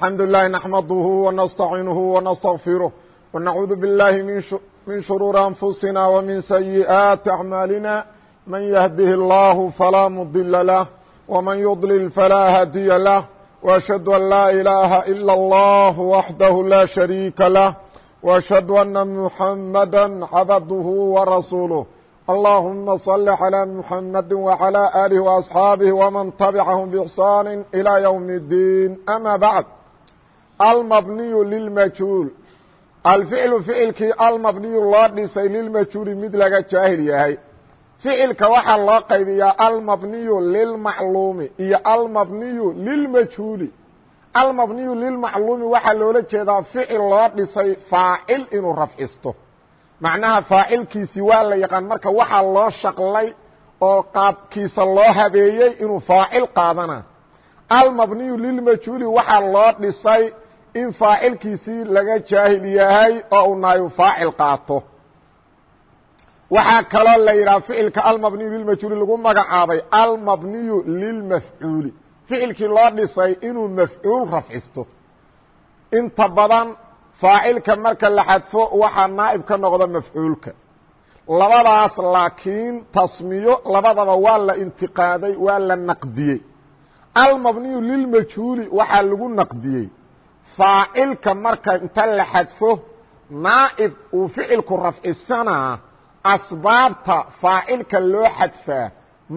الحمد لله نحمده ونستعينه ونستغفره ونعوذ بالله من شرور أنفuسنا ومن سيئات أعماaلنا من يهده الله فلا مضل له ومن يضلل فلا هادي له واشهد أن لا إلaهa إلا الله وحده لا شريك له واشهد أنa محمدا عبده ورسوله اللهم صل على محمد وعلى آله وأصحاaبه ومن تبعهم باحسان إلى يوم الدين اما بعد almabniyu lilmajhuul alficlu ficilkii almabniyu loo dhisay lilmajhuuli mid laga jaahil yahay. Ficilka waxaa loo qaybiyaa almabniyu lilmacluumi iyo almabniyu lilmajhuuli almabniyu lilmacluumi waxaa loola jeedaa ficil loo dhisay faacil inuu rafcisto. Macnaha faacilkiisi waa la yaqaan marka waxaa loo shaqlay oo qaabkiisa loo habeeyey inuu faacil qaadana. Almabniyu lilmajhuuli waxaa loo dhisay in faacilkiisii laga jaahil yahay oo uu naayu faacil qaato. Waxaa kaloo la yidhaha ficilka almabniyu lilmajhuuli lagu magacaabay. Almabniyu lilmafcuuli ficilkii loo dhisay inuu mafcuul rafcisto. Inta badan faacilka marka la xadfo waxaa naa'ib ka noqda mafcuulka labadaas laakiin tasmiyo labadaba waa la intiqaaday waa la naqdiyey. Almabniyu lilmajhuuli waxaa lagu naqdiyey faacilka marka inta la xadfo naa'ib uu ficilku rafcisanaa asbaabta faacilka loo xadfaa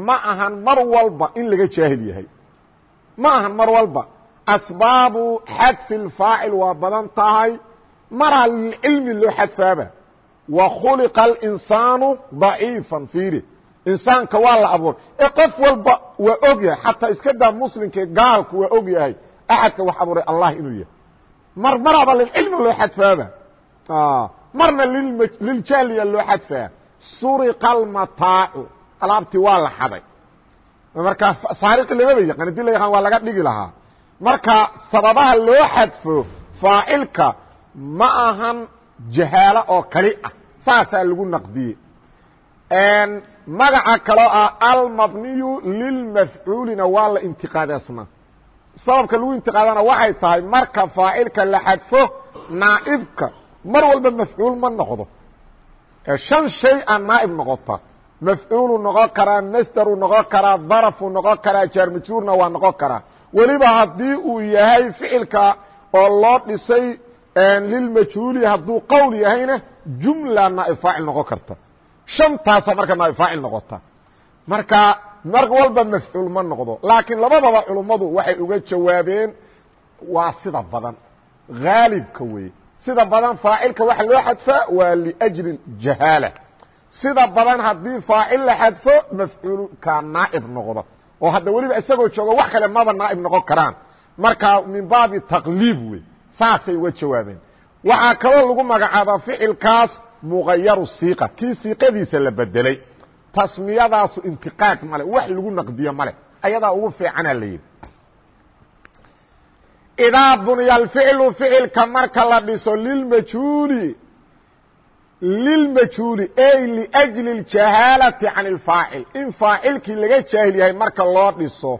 ma ahan mar walba in laga jaahil yahay. Ma ahan mar walba. Asbaabu xadfi اlfaacil waa badan tahay maraa lilcilmi loo xadfaaba. Wa khuliqa alinsaanu daciifan fiiri insaanka waa la abuuray ee qof walba waa og xataa iska daa muslimkee gaalku waa og axadka wax abuuray allah inuu yahay mar maraaba lilcilmi loo xadfaaba marna liljahliya loo xadfaa suriqa almataacu alaabtii waa la xaday. Marka saariqi lamaba yaqaan haddii la yaqaan waa laga dhigi lahaa. Marka sababaha loo xadfo faacilka ma ahan jahaalo oo kali ah. Saasaa lagu naqdiyey. Magaca kaloo ah almabniyu lilmafcuulina waa la intiqaadaasna sababka lagu intiqaadana waxay tahay marka faacilka la xadfo naa'ibka mar walba mafcuul ma noqdo. Shan shay a naa'ib noqota mafcuulu noqon karaa masderu noqon karaa darafuu noqon karaa jaarmajruurna waa noqon karaa. Weliba haddii uu yahay ficilka oo loo dhisay lilmajhuuli hadduu qowl yahayna jumla naaib faacil noqon karta. Shantaasa marka naaib faacil noqota. Marka mar walba mafcuul ma noqdo. Laakiin labadaba culummadu waxay uga jawaabeen waa sida badan. Haalibka weeye. Sida badan faacilka waxa loo xadfaa waa liأjli jahaala. Sida badan haddii faacil la xadfo mafcuulka naaib noqdo. Oo hadda weliba isagoo jooga wax kale maba naaib noqon karaan. Marka min baabi taqliib wey saasay uga jawaabeen. Waxaa kaloo lagu magacaabaa ficilkaas mugayaru siiqa kii siiqadiisa la bedelay tasmiyadaasu intiqaad male wax lagu naqdiyo male ayadaa ugu fiicanaa la yidhi idaa buniya alficlu ficilka marka la dhiso lilmajhuuli lilmajhuuli ey liأjli اljahaalati can اlfaacil in faacilkii laga jaahil yahay marka loo dhiso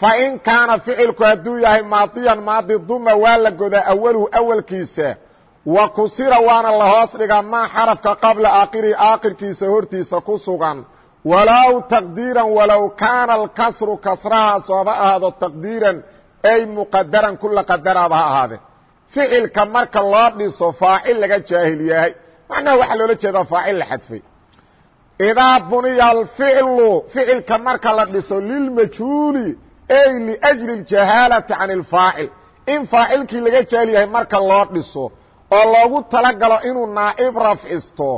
fain kaana ficilku hadduu yahay maadiyan maadi duma waa la godaa awaluhu awalkiisa wa kusira waana lahoos dhigaa maa xarafka qabla aakiri aakirkiisa hortiisa ku sugan. Walow taqdiiran walow kaana alkasru kasrahaas ooba ahaado taqdiiran ay muqadaran kula qadaraaba ha ahaade. Ficilka marka loo dhiso faacil laga jaahil yahay. Macnaha waxaa loola jeedaa faacil la xadfay. Idaa buniya alficlu ficilka marka la dhiso lilmajhuuli ay liajli اljahaalati can اlfaacil in faacilkii laga jaahil yahay marka loo dhiso oo loogu talagalo inuu naa'ib rafcisto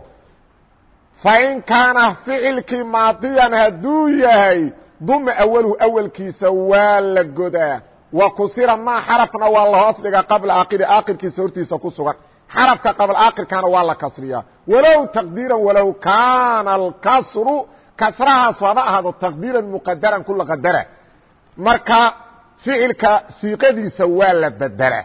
fain kaana ficilkii maadiyan hadduu yahay duma awaluhu awalkiisa waa la godaa. Wa kusira maa xarafna waa la hoos dhigaa qabla aakiri aakirkiisa hortiisa ku sugan. Xarafka qabla aakirkana waa la kasriyaa. Walow taqdiiran walow kaana alkasru kasrahaas haba ahaado taqdiiran muqadaran kula qadara marka ficilka siiqadiisa waa la bedela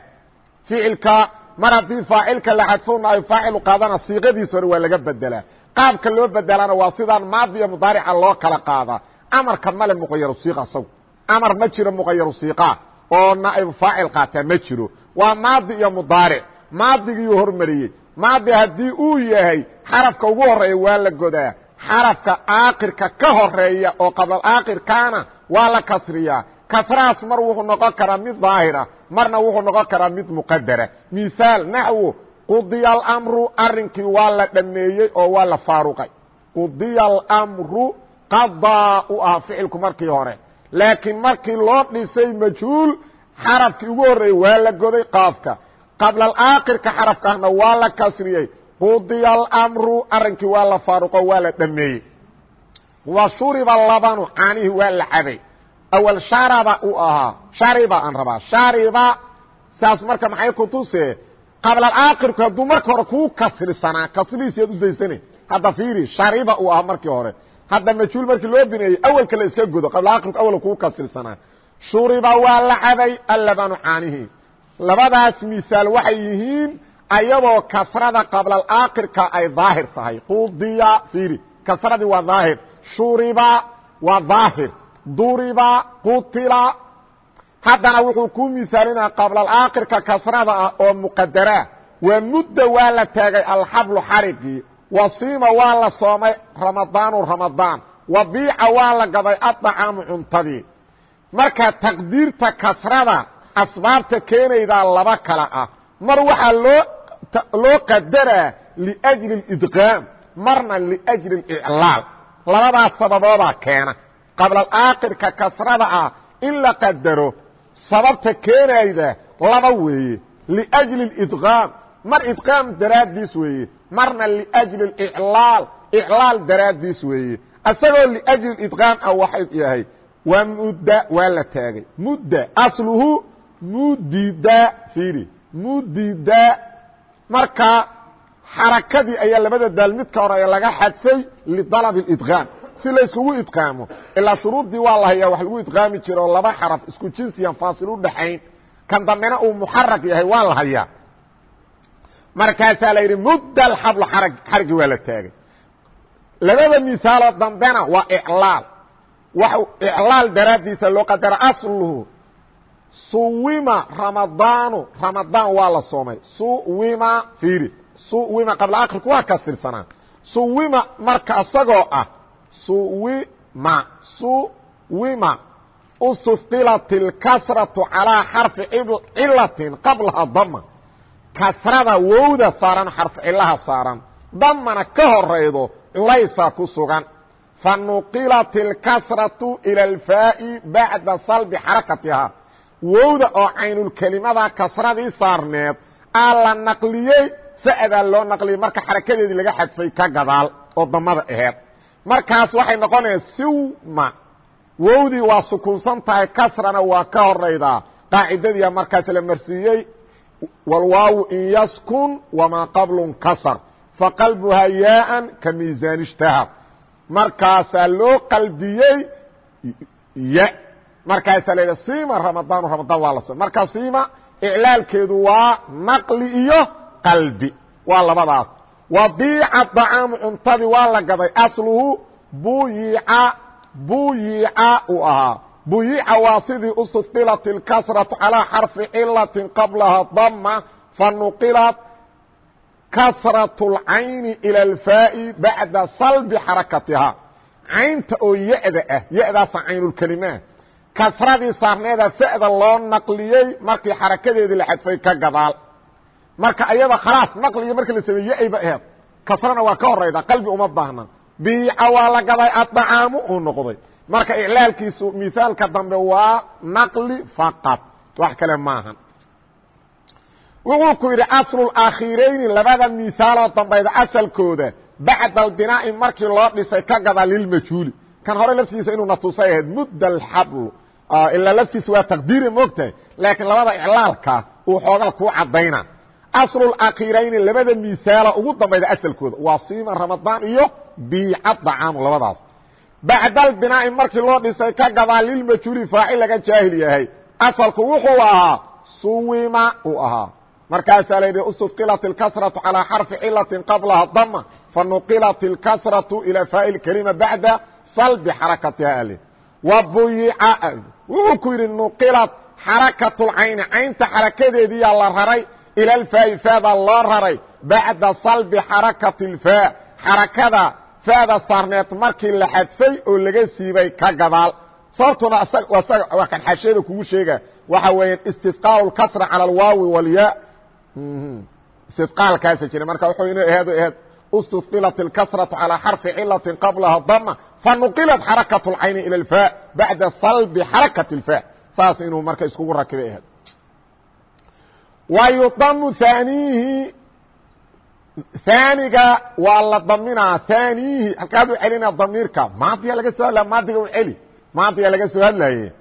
ficilka mar haddii faacilka la xadfo naay faacilu qaadana siiqadiisa hore waa laga bedelaa qaabka loo bedelana waa sidaan maadiya mudaarica loo kala qaadaa amarka male muqayaru siiqa isagu amar ma jiro muqayaru siiqa. Oo naa'ibu faacil qaataa ma jiro. Waa maadi iyo mudaaric. Maadigiiyuu hormariyey. Maadi haddii uu yahay xarafka ugu horreeya waa la godaa. Xarafka aakirka ka horreeya oo qabla aakirkaana waa la kasriyaa kasrahaas mar wuxuu noqon karaa mid daahira marna wuxuu noqon karaa mid muqadara mihaal naxwo qudiya almru arrinkii waa la dhammeeyey oo waa la faaruqay. Qudiya almru qadaa u ahaa ficilku markii hore. Laakiin markii loo dhisay majhuul xarafkii ugu horreeyey waa la goday qaafka. Qabla aakhirka xarafkaahna waa la kasriyey. Qudiya almru arrinkii waa la faaruqo waa la dhameeyey wa shuriba labanu caanihii waa la cabay awal sharaba uu ahaa shariba aan rabaa shariba saas marka maxay ku tusee qabla aakhirku hadduu marka hore kuu kasrisanaa kasrihiisiyaad u daysane hadda fiiri shariba uu ahaa markii hore hadda majhuul markii loo bineeyey awelka la iska godo qabla aakhirku awel kuu kasrisanaa shuriba waa la cabay allabanu caanihii labadaas misaal waxay yihiin ayadoo kasrada qabla aakhirka ay daahir tahay qudiya fiiri kasradii waa daahir shuriba waa daahir duriba qutila haddana wuxuu ku misaalinaa qabla aakhirka kasrada ah oo muqadara waa mudda waa la taagay alxablu xarigii wasiima waa la soomay ramadaanu ramadaan wabiica waa la gaday addacaamu cuntadii marka taqdiirta kasrada asbaabta keenaydaa laba kala ah mar waxaa loo loo qadaraa liأjli اidqaam marna liأjli اiclaal labadaas sababoodaa keena qabla aakhirka kasrada ah in la qadaro sababta keenayda laba weeye liأjli اidqaam mar idqaam daraaddiis weeye marna liأjli اiclaal iclaal daraaddiis weeye isagoo liأjli idqaam ah waxay yahay waa mudda waa la taagay mudda asluhu mudida fiiri mudida marka xarakadii ayaa labada daal midka hore laga xadfay lidalab اidqaam si la iskugu idqaamo. Ilaa shuruuddii waa la hayaa wax lagu idqaami jira oo laba xaraf isku jinsiyan faasil u dhaxayn. Kan dambena uu muxarak yahay waa la hayaa. Markaasaa la yidhi mudda alxablu arag xarigii waa la taagay. Labada misaaloo dambena waa iclaal. Wax iclaal daraaddiisa loo qadara asluhu. Suwima ramadaanu ramadaan waa la soomay. Suwima fiiri. Suwima qabla akrinku waa kasirsanaa suwima marka isagoo ah suwima suwima ustuhilat اlkasraةu calىa xarfi cilatin qablaha dama kasrada wowda saaran xarfu cilaha saaran damana ka horaydo culaysa ku sugan fanuqilat اlkasraةu ilى اlfaa'i bacda salbi xarakatihaa wowda oo caynulkelimada kasradii saarneed aa la naqliyey fa'daa loo naqliyey marka xarakadeedii laga xadfay ka gadaal oo damada aheed markaas waxay noqonaya siwma wowdii waa sukunsan tahay kasrana waa ka horaydaa qaacidadiia markaas la marsiiyey walwaawu in yaskun wamaa qablun kasar faqalbuhaa yaaan ka miisaan ishtahar markaasaa loo qalbiyey ya. Markaasaa la yidha sima ramadaanu ramadaan waa la so marka sima iclaalkeedu waa naqli iyo qalbi. Waa labadaas wa biica dacaamu cuntadii waa la gaday asluhu buyica buyica uu ahaa buyica waa sidii ustufilat اlkasraةu calىa xarfi cilati qablaha dama fanuqilat kasraة اlcayni ilى اlfaa'i bacda salbi xarakatihaa caynta oo ya-da ah ya-daasa caynulkelimaa kasradii saarneeda fa'da loo naqliyey markii xarakadeedii la xadfay ka gadaal marka ayada khalaas naqliga markii la sameeye ayba aheed kasrana waa ka horayda qalbi uma baahna biica waa la gaday addacaamu uu noqday. Marka iclaalkiisu mihaalka dambe waa naqli faqad wax kale maahan. Wuxuu ku yidhi aslu akhiirayni labada mihaaloo dambayda asalkooda bacda albinaa'i markii loo dhisay ka gadaa lilmajhuuli kan hore laftigiisa inuu natusay ahayd mudda alxablu ilaa laftiisa waa taqdiiri moogtahay laakiin labada iclaalka uu xoogaa kuu caddayna aslu akhiirayni labada mihaalo ugu dambayda asalkooda waa siima ramadaan iyo biica dacaamu labadaas bacda albinaa'i markii loo dhisay ka gadaa lilmajhuuli faacil laga jaahil yahay asalku wuxuu ahaa suwima uu ahaa markaasaa la yidhi ustuqilat اlkasraةu calىa xarfi cilaةi qablaha dama fanuqilat اlkasraةu ilى faa'il kelima bacda salbi xarakatiha ale wa buyica wuxuu ku yidhi nuqilat xarakatulcayni caynta xarakadeediyaa la raray ila alfaa'i faada loo raray bacda salbi xarakati اlfaa xarakada faada saarneed markii la xadfay oo laga siibay ka gadaal sababtuna waa kan xaashiyada kugu sheega waxa weeya istifqaal اkasra calى اlwaawi wاlya istifqaalkaasa jira marka wuxuu ina aheed aheed اstufqilat اlkasraةu calىa xarfi cilati qablaha dama fanuqilat xarakaة اlcayni ilى اlfaa bacda salbi xarakaة اlfaa saas inuu marka iskugu rakibay aheed wa yudamu haaniihi haaniga waa la daminaa haaniihi halkaad u celina damiirka maadiya laga soo hadla maadiga u celi maadiga laga soo hadlaye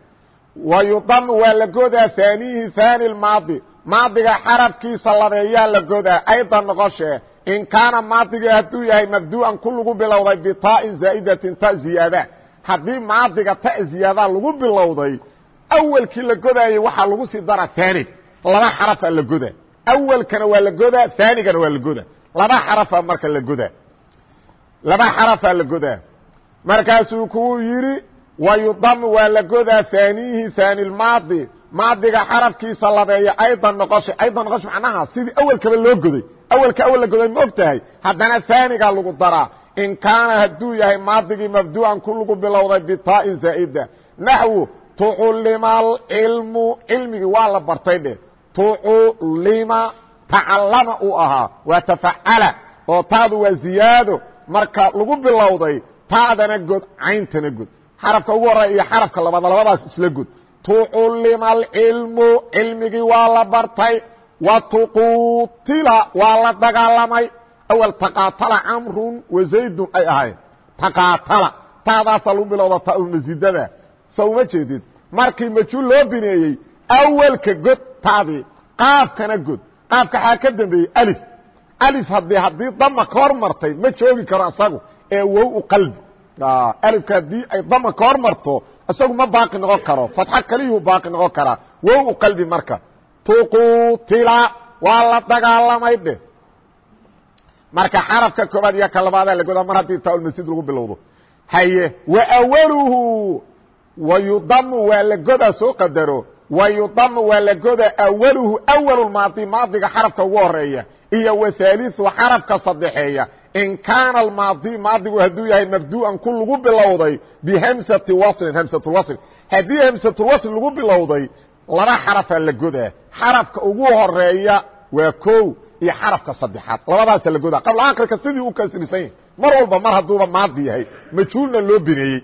wa yudamu waa la godaa haaniihi haani maadi maadiga xarafkiisa labeeyaa la godaa aydan noqoshee in kaana maadiga hadduu yahay mabdu'an ku lagu bilowday bitaain zaa'idatin ta ziyaada haddii maadiga ta ziyaada lagu bilowday awelkii la godaayey waxaa lagu sii dara haaniga laba xarafa la goda awelkana waa la godaa haanigana waa la goda laba xarafa marka la godaa laba xarafa la godaa markaasuu kuwuu yidhi wayudamu waa la godaa haaniihi haani lmaadi maadiga xarafkiisa labeeya aydan noqosha aydan noqosha macnaha sidii awelkaba loo goday. Awelka awel la goday ma og tahay haddana haaniga lagu daraa. In kaana hadduu yahay maadigii mabdu'an ku lagu bilowday bitaa'in zaa'ida. Naxwu tuculima alcilmu cilmigii waa la bartay dheh tuculima tacallama uu ahaa waa tafacala oo taadu waa ziyaado marka lagu bilowday taadana god cayntana god xarafka ugu horreya iyo xarafka labaad labadaas isla god tuculima alcilmu cilmigii waa la bartay wa tuqutila waa la dagaalamay awal taqaatala camrun wa zaydun ay ahayn taqaatala taadaasaa lagu bilowda taulmasidada soo uma jeedid markii majhuul loo bineeyey awelka god taadii qaafkana god qaafka xaa ka dambeeyey alif. Alif haddii haddii dama ka hor martay ma joogi karo isagu ee wow u qalbi. Alifka haddii ay dama ka hor marto isagu ma baaqi noqon karo. Fatxo keliyuu baaqi noqon karaa. Wow u qalbi marka. Tuqutila waa la dagaalamay dheh marka xarafka koobaad iyo ka labaadaa lagodaa mar haddii taaulmasjid lagu bilowdo. Haye wa awaluhu wayudamu waa la godaa soo qadaro wayudamu waa la godaa awaluhu awalmaadi maadiga xarafka ugu horreeya iyo wahaaliu xarafka sadexeeya in kaana almaadi maadigu hadduu yahay mabdu'an ku lagu bilowday bihamsati waslin hamsatulwasl haddii hamsatulwasl lagu bilowday laba xarafaa la godaa. Xarafka ugu horreeya waa kow iyo xarafka saddexaad. Labadaasa la godaa. Qabla akrika sidii u kasrisan yahy mar walba mar hadduuba maadi yahay majhuulna loo bineeyey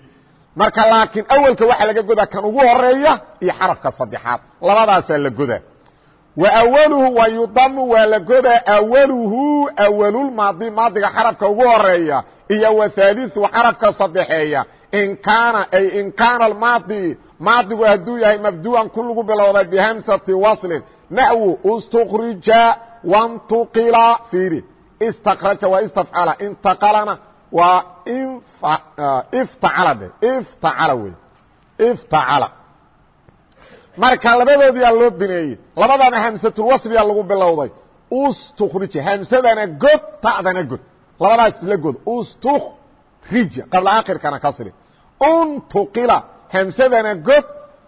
marka laakiin awelka waxaa laga godaa kan ugu horreeya iyo xarafka saddexaad. Labadaasaa la godaa wa awaluhu wa yudamu waa la godaa awaluhu awalulmaadi maadiga xarafka ugu horreeya iyo wa haaliu xarafka saddexeeya. In kaana ay in kaana almaadi maadigu hadduu yahay mabdu'an ku lagu bilowday bihamsati waslin. Naxwu istukrija wantuqila fiiri. Istakraja waa istafcala intaqalana waa iftacala dhe iftacala wey iftacala. Marka labadoodiyaa loo bineeyey labadana hamsatulwasliyaa lagu bilowday. Ustukrija hamsadana god ta'dana god. Labadaas isla god ustukrija qabla akhirkana kasri untuqila hamsadana god.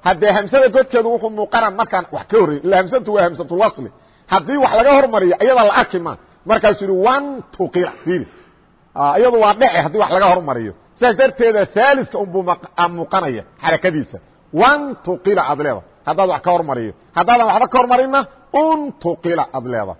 Haddee hamsada godkeedu wuxuu muuqana markaan wax ka horrey illa hamsatu waa hamsatulwasli haddii wax laga hormariyo iyada la arki ma markaasuu yihi wantuqila. Fiiri iyadu waa dhece haddii wax laga hormariyo. Sidaas darteeda haaliska unbuu muuqanaya xarakadiisa. Wantuqila aad leeda haddaad wax ka hormariyo. Haddaadan waxba ka hormarinna untuqila aad leeda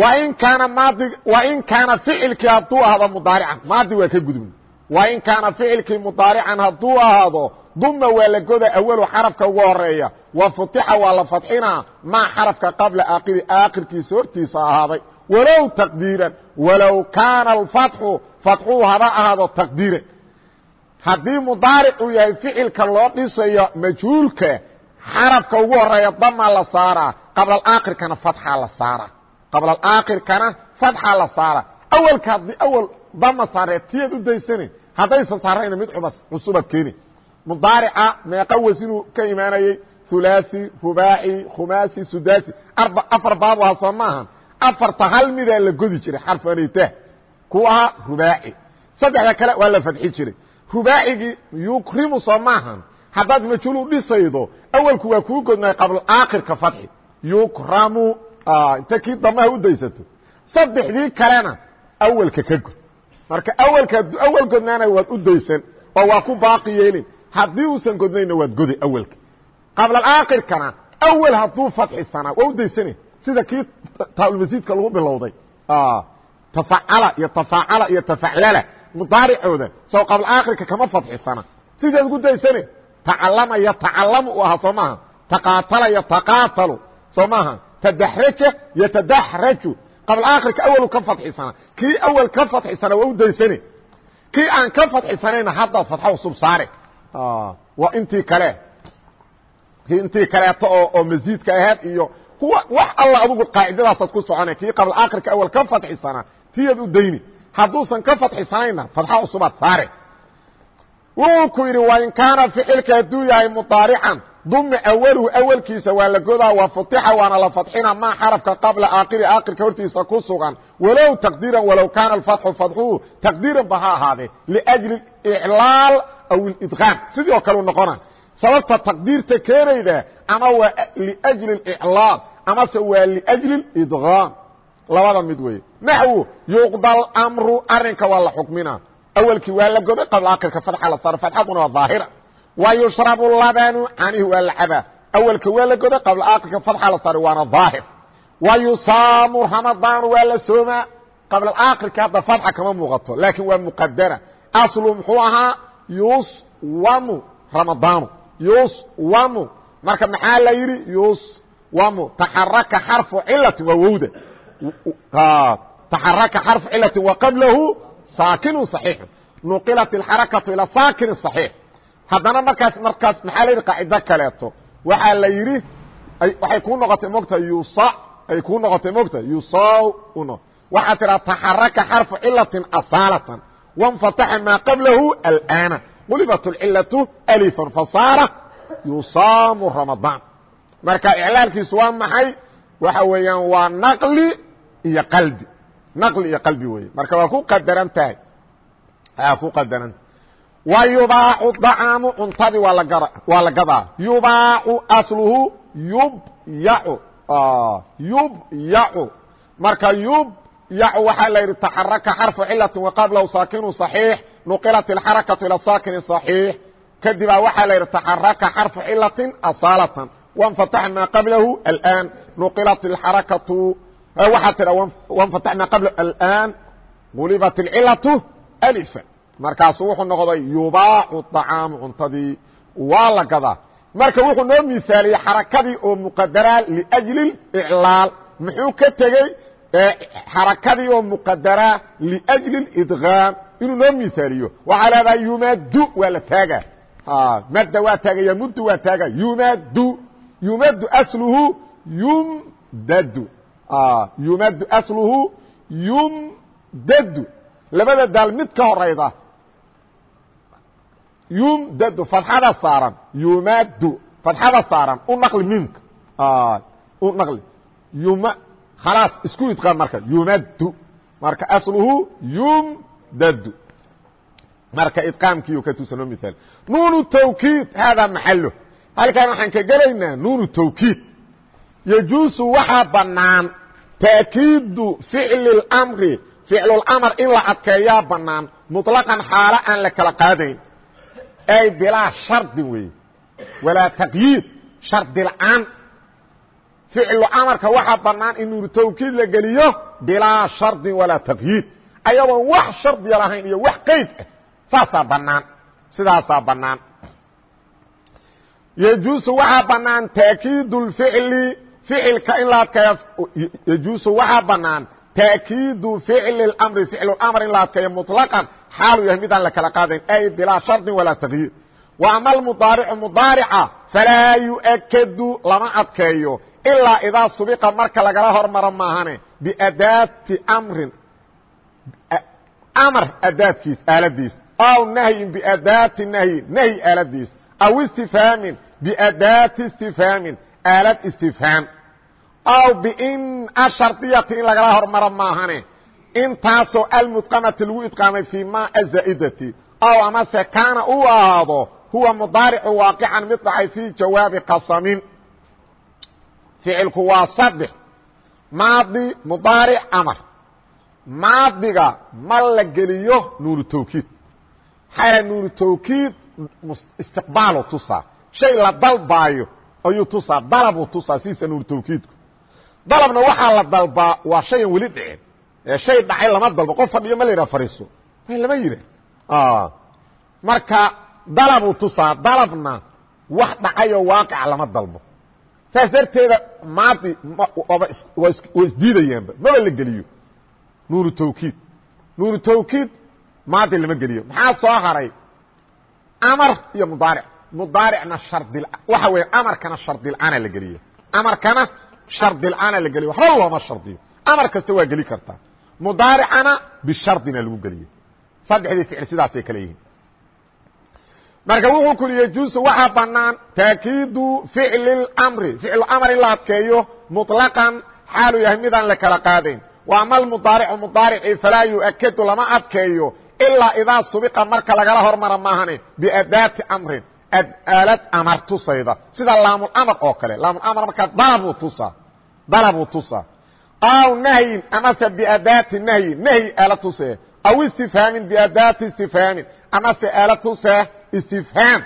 wain kaana maadi wain kaana ficilkii hadduu ahaado mudaarican maadi waa ka gudubna wain kaana ficilkii mudaarican hadduu ahaado duma waa la goda awalu xarafka ugu horreeya wa futixa waa la fadxinaa maa xarafka qabla aakiri aakirkiisa hortiisa ahaaday walow taqdiiran walow kaana alfatxu fatxuu haba ahaado taqdiiran. Haddii mudaaric uu yahay ficilka loo dhisayo majhuulka xarafka ugu horreeya damaa la saaraa qabla aakhirkana fatxaa la saaraa. Qabla aakhirkana fatxaa la saaraa. Awalka haddii awal dama saaree tiyaad u daysane haddaysan saarayna mid cubas cusubaad keeni. Mudaarica meeqa wasinuu ka imaanayey hulaaثi rubaaci khumaasi sudaasi. Afar baab aha afarta hal midaa la godi jiray xarfanaytah ku ahaa rubaaci. Saddexda kale waa la fadxi jiray. Rubaacigii yukrimu soo maahan haddaad majhuul u dhisaydo awelku waa kuu godnay qabla aakhirka fadxi. Yukramu inta kii damaha u daysato. Saddexdii kalena awelka ka god. Marka awelka awel godnaana waad u daysan oo waa ku baaqi yeelin. Haddii uusan godnayna waad godi awelka qabla aakhirkana awel hadduu fadxisanaa waa u daysane sida kii taaulmasiidka lagu bilowday tafacala iyo tafaacala iyo tafaclala mudaaricooda sow qabla aakhirka kama fadxisana. Sidaad ugu daysane tacalama yatacalamu u ahaa soo maaha. Taqaatala yataqaatalu soo maaha. Tadaxraja yatadaxraju qabla aakhirka awalu ka fadxisana. Kii awel ka fadxisana waa u daysane. Kii aan ka fadxisanayna haddaad fadxa usub saare. Waa intii kale. Intii kaleeto oo oo masiidka ahayd iyo wax alla adugu qaacidadaasaad ku socona kii qabla aakhirka awel ka fadxisana tiyaad u dayni. Hadduusan ka fadxisanayna fadxa usubaad saare. Wuxuu ku yidhi wain kaana ficilka hadduu yahay mudaarican duma awaluhu awelkiisa waa la godaa wa futixa waana la fadxina maa xarafka qabla aakhiri aakhirka hortiisa ku sugan. Walow taqdiiran walow kaana alfatxu fadxuhu taqdiiran ba ha ahaadee liajli iclaal aw ilidqaam sidii oo kale u noqona sababta taqdiirta keenayda ama waa liajli اliclaal amase waa liajli lidqaam labada mid weeye. Naxwu yuqda almru arrinka waa la xukmina. Awelkii waa la goday qabla akhirka fadxa la saaro. Fadxaduna waa daahira wa yushrabu labanu canihi waa la cabaa. Awelka waa la goday qabla akhirka fadxa la saaro waana daahir wa yusaamu ramadaanu waa la soomaa. Qabla aakhirka hadda fadxa kama muuqato laakiin waa muqadara aslu muxuu ahaa yuswamu ramadaanu yuswamu marka maxaa la yidhi yuswamu taxaraka xarfu cilati waa wowda taxaraka xarfu cilati wa qablahu saakinu صaxiixu nuqilat اxarakatu ilى saakin صaxiix haddana markaas markaas maxaa la yidhi qaacido kaleeto waxaa la yidhi waxay kuu noqotay mogta yusa ay kuu noqotay mogta yusaw uno waxaa tidhaha taxaraka xarfu cilatin asaalatan wanfataxa maa qablahu alana qulibat اlcilatu alifan fasaara yusaamu ramadaan marka iclaalkiisu waa maxay waxa weeyaan waa naqli iyo qalbi naqli iyo qalbi weeye marka waa ku qadaran tahay aa ku qadaranta wa yubaacu dacaamu cuntadii waa laga waa la gadaa yubaacu asluhu yubyacu yubyacu marka yubyacu waxaa la yidhi taxaraka xarfu cilati waqablahu saakinu صaxiix nuqilat اxarakatu ilى saakini صaxiix kadibaa waxaa la yidhi taxaraka xarfu cilatin asaalatan wanfataxa maa qablahu alan nuqilat اxarakatu waxaa tira wanfatax maa qablahu alan qulibat اlcilatu alifa markaasu wuxuu noqday yubaacu طacaamu cuntadii waa la gadaa marka wuxuu noo misaaliyey xarakadii oo muqadaraa liأjli اclaal muxuu ka tegey xarakadii oo muqadaraa liأjli اdغaam inuu noo misaaliyo waxaa leedahay yumadu waa la taaga madda waa taaga ymudu waa taaga yumadu yumadu asluhu yumdadu yumadu asluhu yumdadu labada daal mid ka horayda yumdadu fadxada saaran yumadu fadxada saaran u naqli mimka u naqli. Yuma khalaas isku idqaan marka yumadu marka asluhu yumdadu marka idqaamkiiu ka tusa noo miaal nuunu tawkiid haadaa maxalo halkan waxaan ka gelaynaa nuunu tawkiid. Yajuusu waxaa bannaan taakiidu ficli اmri ficlulamr in la adkeeyaa bannaan. Muطlaqan xaalo aan la kala qaadayn. Ay bilaa shardin weeye walaa taqyiid shardi la'aan. Ficlu amarka waxaa bannaan in nuunu tawkiid la geliyo bilaa shardin walaa taqyiid ayadoon wax shardiya lahayn iyo wax qeyd ah saasaa bannaan sidaasaa bannaan yejuusu waxaa bannaan taakiidu اlficli ficilka in la adkeeyo yejuusu waxaa bannaan taakiidu ficli اmri ficlulamr in la adkeeyo muطlaqan xaalu yahay midaan la kala qaadayn ay bilaa shardin walaa tagyiir wa ama almudaaricu mudaarica falaa yu'akadu lama adkeeyo ilaa idaa subiqa marka lagala hormaro maahane biadaati amrin amar adaadkiis aaladiis. Aw nahyin biadaati nahyi nahyi aaladiis. Aw istifhaamin biadaati istifhaamin aalad istifhaam. Aw bin ashardiyati in lagala hormaro maahane. Intaasoo almudqamati lagu idqaamay fii ma azaa'idati. Aw amase kaana uu ahaado huwa mudaaricu waaqican mid dhacay fii jawaabi qasamin. Ficilku waa saddex maadi mudaaric amar maadiga ma la geliyo nuunu tawkiid. Maxaa nuunu tawkiid istiqbaalu tusaa. Shay la dalbaayo ayuu tusaa dalabuu tusaa sidiisa nuunu tawkiidku. Dalabna waxaa la dalbaa waa shayan weli dhicin. Shay dhacay lama dalbo qof fadhiyo ma la yidhaha fariiso. Lama yidhah marka dalabuu tusaa dalabna wax dhacayoo waaqica lama dalbo. Saas darteeda maadi waa isdiidayaanba maba la geliyo nuunu tawkiid. Nuunu tawkiid maadi lama geliyo. Maxaa soo haray? Amar iyo mudaaric. Mudaaricna shardil waxa weeye amarkana shardilcana la geliya amarkana shardilcana la geliya waxba looma shardiyo. Amar kasta waa geli kartaa mudaaricana bishardina lagu geliyo. Saddexdii ficil sidaasay kale yihiin. Marka wuxuu ku uri yajuusu waxaa banaan taakiidu ficli اmri ficlu amr in la adkeeyo muطlaqan xaaluu yahay midaan la kala qaadayn ama almudaaricu mudaarici falaa yu'akadu lama adkeeyo ilaa idaa subiqa marka lagala hormara maahane biadaati amrin aalad amar tusayda. Sida laamulmr oo kale. Laamulmr markaa dalabuu tusaa. Dalabuu tusaa. Aw nahyin amase biadaati nahyi nahyi aala tusee. Aw istifhaamin biadaati istifhaamin. Amase aala tusee istifhaam.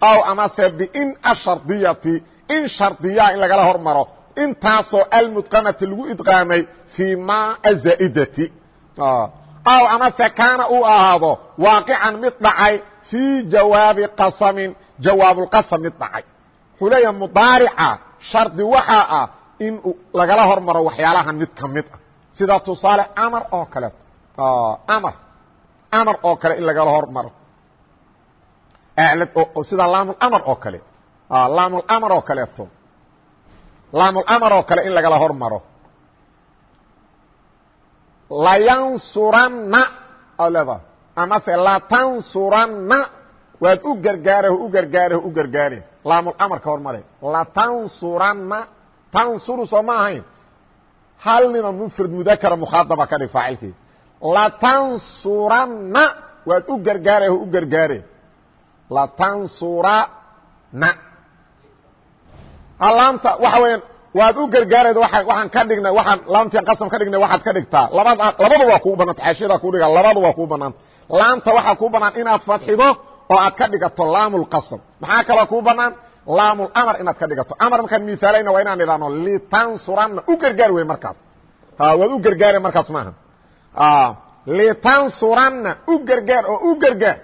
Aw amase bin ashardiyati in shardiyaa in lagala hormaro intaasoo almudqamati lagu idqaamay fii ma azaa'idati aw amase kaana uu ahaado waaqican mid dhacay fii jawaabi qasamin jawaabulqasam mid dhacay. Wuxuu leeyaha mudaarica shardi waxaa ah in lagala hormaro waxyaalahan mid ka mid ah. Sida tusaale amar oo kaleeto amar. Amar oo kale in lagala hormaro. Sida laamulmr oo kale. Laamulmr oo kaleeto laamulmr oo kale in lagala hormaro. Layansuranna ad leedahay amase latansuranna waad u gargaarah u gargaarah u gargaare. Laamulmr ka hormare. Latansuranna tansuru soo ahayn. Hal nina mfrad mudakara mukhaadaba ka dhig faacilkeed latansuranna waad u gargaarah u gargaare. Latansurana laamta waxa weya waad u gargaarayda waxaan ka dhignay waaan laamtian qasam ka dhignay waxaad ka dhigtaa. Labad labada waa kuu banaanta xaashiyada ku dhiga labada waa kuu banaanta laamta waxaa kuu banaan inaad fadxido oo aad ka dhigato laamulqasam maxaa kaloo kuu banaan laamulmr inaad ka dhigato. Amar markaan misaalayna waa inaan idhahno litansuranna u gargaar wey markaas. Waad u gargaare markaas maaha litansuranna u gargaar oo u gargaar.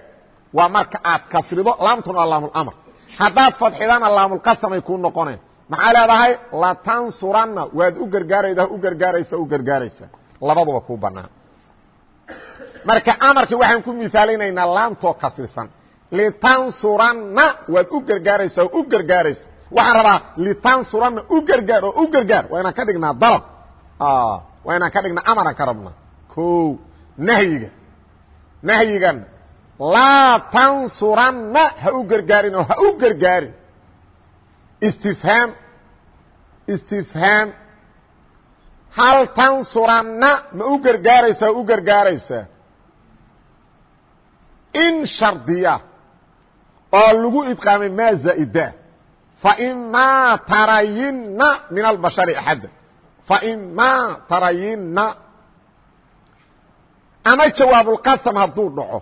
Waa marka aad kasrido laamtuna waa laamulmr haddaad fadxidana laamulqasamay kuu noqoneen maxaa leedahay? Latansuranna waad u gargaarayda u gargaaraysa u gargaaraysa. Labaduba kuu banaan marka amarkii waxaan ku misaalinaynaa laamtoo kasrisan litansuranna waad u gargaaraysa u gargaaraysa. Waxaan rabaa litansuranna u gargaar oo u gargaar. Waa inaan ka dhignaa dalab. Waa inaan ka dhignaa amaran ka rabna. O nahyiga. Nahyigan. Laa tansuranna. Ha u gargaarin oo ha u gargaarin istifhaam istifhaam. Hal tansuranna ma u gargaaraysaa u gargaaraysaa? In shardiya oo lagu idqaamay maa zaa'ida faimaa tarayinna min albashari axadda faimaa tarayinna. Ama jawaabulqasam hadduu dhaco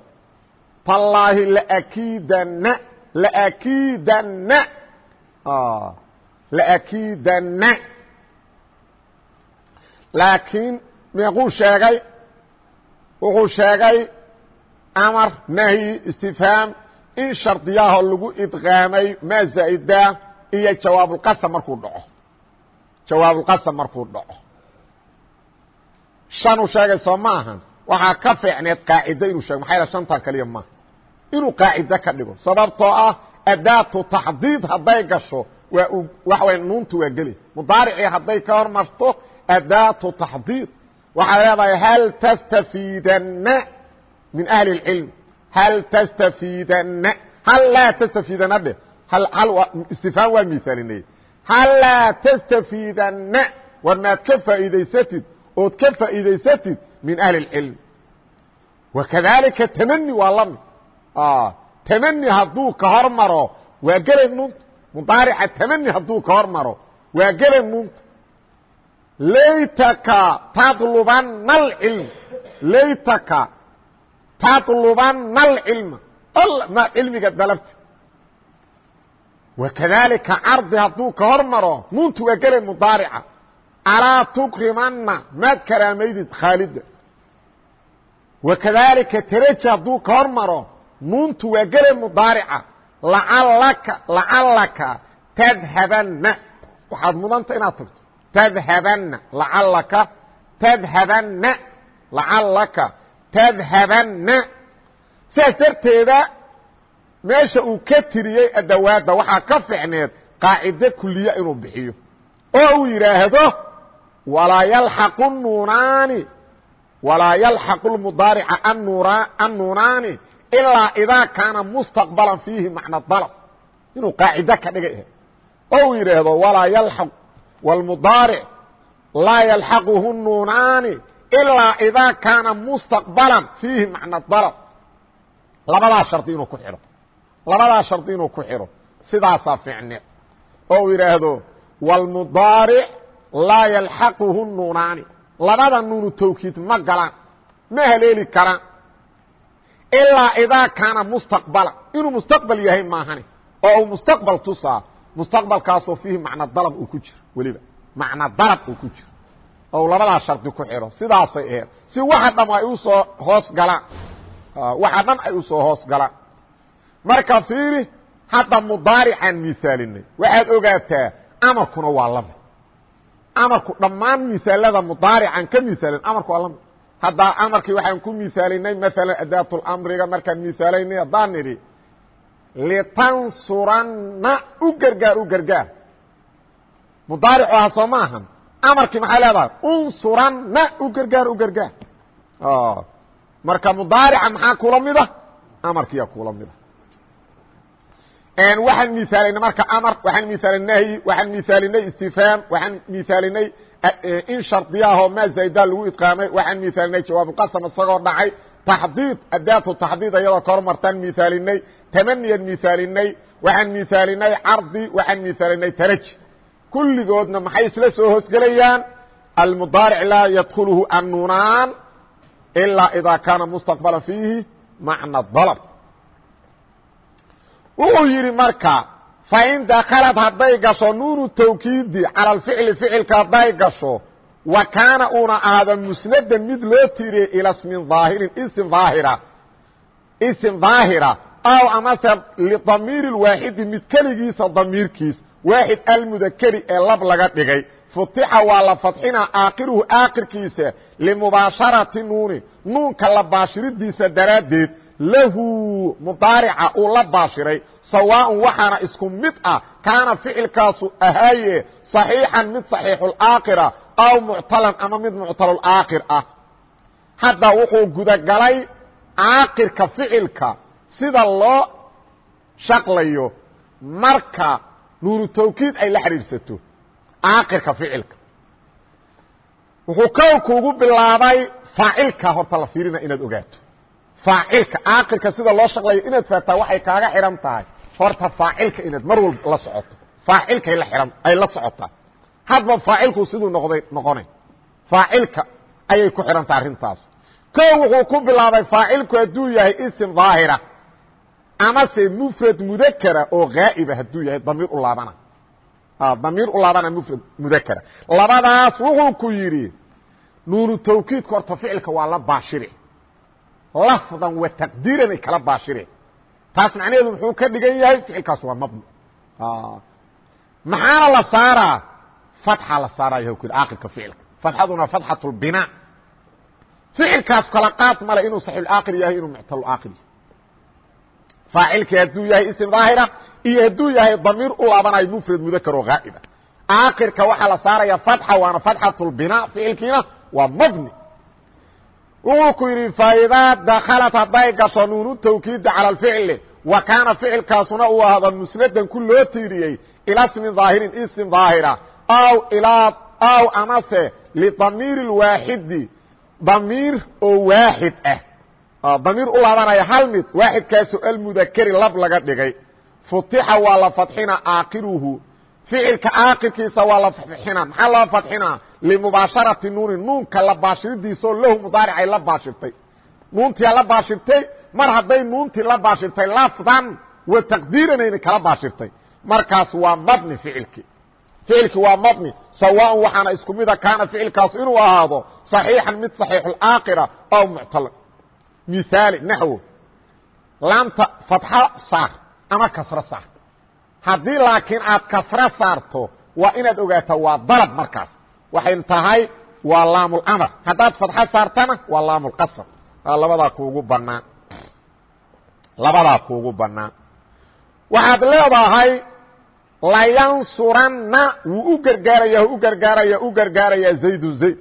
tallaahi laakidana laakidana laakidana laakiin meequu sheegay wuxuu sheegay amar nahyi istifhaam in shardiyaho lagu idqaamay maa zaa'ida iyo jawaabulqasam markuu dhaco jawaabulqasam markuu dhaco shanuu sheegay soo ma ahan waxaa ka fiicneed qaacida inuu sheego maxaa yaele shantan kaliya maaha inuu qaacide ka dhigo sababtoo ah adaatu taxdiid hadday gasho waa waxa waya nuuntu waa geli mudaaricii hadday ka hormarto adaatu taxdiid waxaad leedahay hal tastafiidanna min ahli اlcilm hal tastafiidanna hal laa tastafiidana dheh istifhaam waa misaalinay hal laa tastafiidanna war maad ka faa'iidaysatid ood ka faa'iidaysatid min ahli اlcilm wakadalika tamani waa lami tamani hadduu ka hor maro waa gelen nuunta mudaarica tamani hadduu ka hor maro waa gelen nuunta laytaka tadlubana alcilm laytaka tadlubana alcilma ma cilmiga dalabta. Wakadalika cardi hadduu ka hor maro nuuntu waa gelen mudaarica. Alaa tukrimana maad karaamaydid khaalida. Wakadalika taraji hadduu ka hor maro nuuntu waa gele mudaarica. Lacalaka lacalaka tadhabanna. Waxaad mudanta inaad tagto. Tadhabanna lacalaka tadhabanna. Lacalaka tadhabanna. Sidaas darteeda meesha uu ka tiriyey adawaadda waxaa ka ficneed qaacide kuliya inuu bixiyo. Oo uu yidhaahdo walaa yalxaqu nuunaani walaa yalxaqu lmudaarica annuunaani ilaa idaa kaana mustaqbalan fiihi macna dalb inuu qaacide ka dhigay. Oo uu yidhaahdo walaa yalaq wlmudaaric laa yalxaquhu nuunaani ilaa idaa kaana mustaqbalan fiihi macna dalb labadaa shardi inuu ku xidho. Labadaa shardi inuu ku xidho. Sidaasaa ficne oo uu yidhaahdo wlmudaaric laa yalxaquhu nuunaani. Labada nuunu tawkiid ma galaan ma haleeli karaan ilaa idaa kaana mustaqbala. Inuu mustaqbal yahay maahane oo uu mustaqbal tusaa. Mustaqbalkaasoo fiihi macna dalab uu ku jiro weliba. Macna dalab uu ku jiro. Oo labadaa shardi ku xidho. Sidaasay aheed si waxa dham ay u soo hoos galaan. Waxa dhan ay u soo hoos galaan. Marka fiiri hadda mudaaricaan misaalinay. Waxaad ogaataa amarkuna waa la mid amarku dhammaan misaalada mudaarican ka misaalin amarku waa la mid hadda amarkii waxaan ku misaalinay maala adaatlamriga markaan misaalaynay haddaan nidhi litansuranna u gargaar u gargaar. Mudaaricu aha soo maahan. Amarkii maxay leedahay? Unsuranna u gargaar u gargaar. Marka mudaarica maxaa kula mida amarkiyaa kula mida waxaan misaalinay marka amar waxaan misaalinay nahyi waxaan misaalinay istifhaam waxaan misaalinay in shardiyaahoo maa zaaida lagu idqaamay. Waxaan misaalinay jawaabulqasam isagoo dhacay. Taxdiid adaatu taxdiid iyadoo ka hormartaan misaalinay tamaniyan misaalinay waxaan misaalinay cardi waxaan misaalinay taraji. Kulligoodna maxay isla soo hoosgelayaan almudaaric laa yadkuluhu annunaan ilaa idaa kaana mustaqbala fiihi macna dalb wuxuu yidhi marka fain dakalad hadday gasho nuunu tawkiidi cala alficli ficilka hadday gasho wa kaana uuna ahaado musnadan mid loo tiiriyey ila smin aahirin isim aahira isim daahira aw amase lidamiiri lwaaxidi mid keligiisa damiirkiis waaxid almudakeri ee lab laga dhigay futixa waa la fadxinaa aakiruhu aakirkiisa limubaasharati nuuni nuunka la baashiridiisa daraaddeed lahu mudaarica uu la baashiray sawaaءn waxaana isku mid ah kaana ficilkaasu ahaaye صaxiixan mid صaxiixuاlaakira aw muctalan ama mid muctalulaakir ah hadda wuxuu gudagalay aakirka ficilka sida loo shaqlayo marka nuunu tawkiid ay la xidhiidhsato aakirka ficilka wuxuu kow kuugu bilaabay faacilka horta la fiirina inaad ogaato faacilka aakirka sida loo shaqlayo inaad fahataa waxay kaaga xidhan tahay. Horta faacilka inaad mar walba la socoto. Faacilkay la socotaa. Hadba faacilku siduu noqday noqonay. Faacilka ayay ku xidhan tahay arrintaas. Ko wuxuu ku bilaabay faacilku hadduu yahay isim daahira amase mufrad mudakara oo haa'iba hadduu yahay damiir u laabana. Damiir u laabana mufrad mudakara labadaas wuxuu ku yidhi nuunu tawkiidku horta ficilka waa la baashiri lafdan wa taqdiiran ay kala baashireen. Taas macnaheedu muxuu ka dhigan yahay? Ficilkaas waa mabni. Maxaana la saaraa? Fatxa la saaraya ku yidhi aakirka ficilka. Fatxaduna fatxat lbinaa ficilkaas kala qaad male inuu saxiixulaakir yahay inuu muctalulaakir yahay. Faacilkii hadduu yahay ism daahira iyo hadduu yahay damiir u laabanayo mufrad mudakar oo haa'iba aakirka waxaa la saaraya fatxa waana fatxat lbinaa ficilkiina waa mabni wuxuu ku yidhi faidaa dakhalat hadday gasho nuunu tawkiida cala alficli wa kaana ficilkaasuna uu ahdo musnadan ku loo tiiriyey ila smin daahirin ism daahira aw ilaa aw amase lidamiiri lwaaxidi damiir oo waaxid ah. Damiir u laabanaya hal mid waaxidkaasoo almudakeri lab laga dhigay. Futixa waa la fadxina aakiruhu ficilka aakirkiisa waa la faxina maxaa loo fadxinaa limubaasharati nuuni nuunka la baashiridiisaoo lahu mudaaricay la baashirtay. Nuuntia la baashirtay mar hadday nuuntii la baashirtay lafdan wa taqdiiranayna kala baashirtay. Markaas waa mabni ficilkii ficilkii waa mabni sawaan waxaana isku mida kaana ficilkaas inuu ahaado صaxiixan mid صaxiixulaakira aw muctala miaali naxwo. Laamta fatxo saar ama kasro saar haddii laakiin aad kasro saarto waa inaad ogaataa waa dalab markaas. Waxay tahay waa laamulmr haddaad fatxo saartana waa laamulqasr labadaa kuugu banaan labadaa kuugu banaan waxaad leedahay layansuranna wuu u gargaaraya u gargaaraya u gargaaraya zaydun zayd.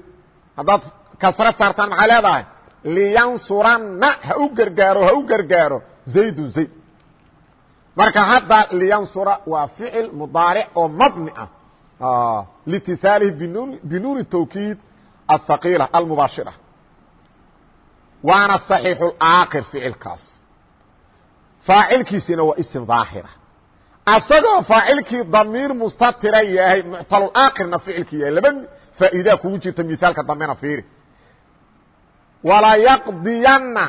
Haddaad kasro saartaan maxaa leedahay? Liyansuranna ha u gargaaro ha u gargaaro zaydun zayd marka hadda liyansura waa ficil mudaaric oo mabni ah. Litisaalihi binuuni tawkiid aلhaqiila almubaashira waana صaxiixu aakir ficilkaas. Faacilkiisiina waa isim daahira asagoo faacilkii damiir mustatira yahay muctalulaakirna ficilkii yahay. Laba faa'iidaa kugu jirta miaalka dambena fiiri. Walayaqdiyanna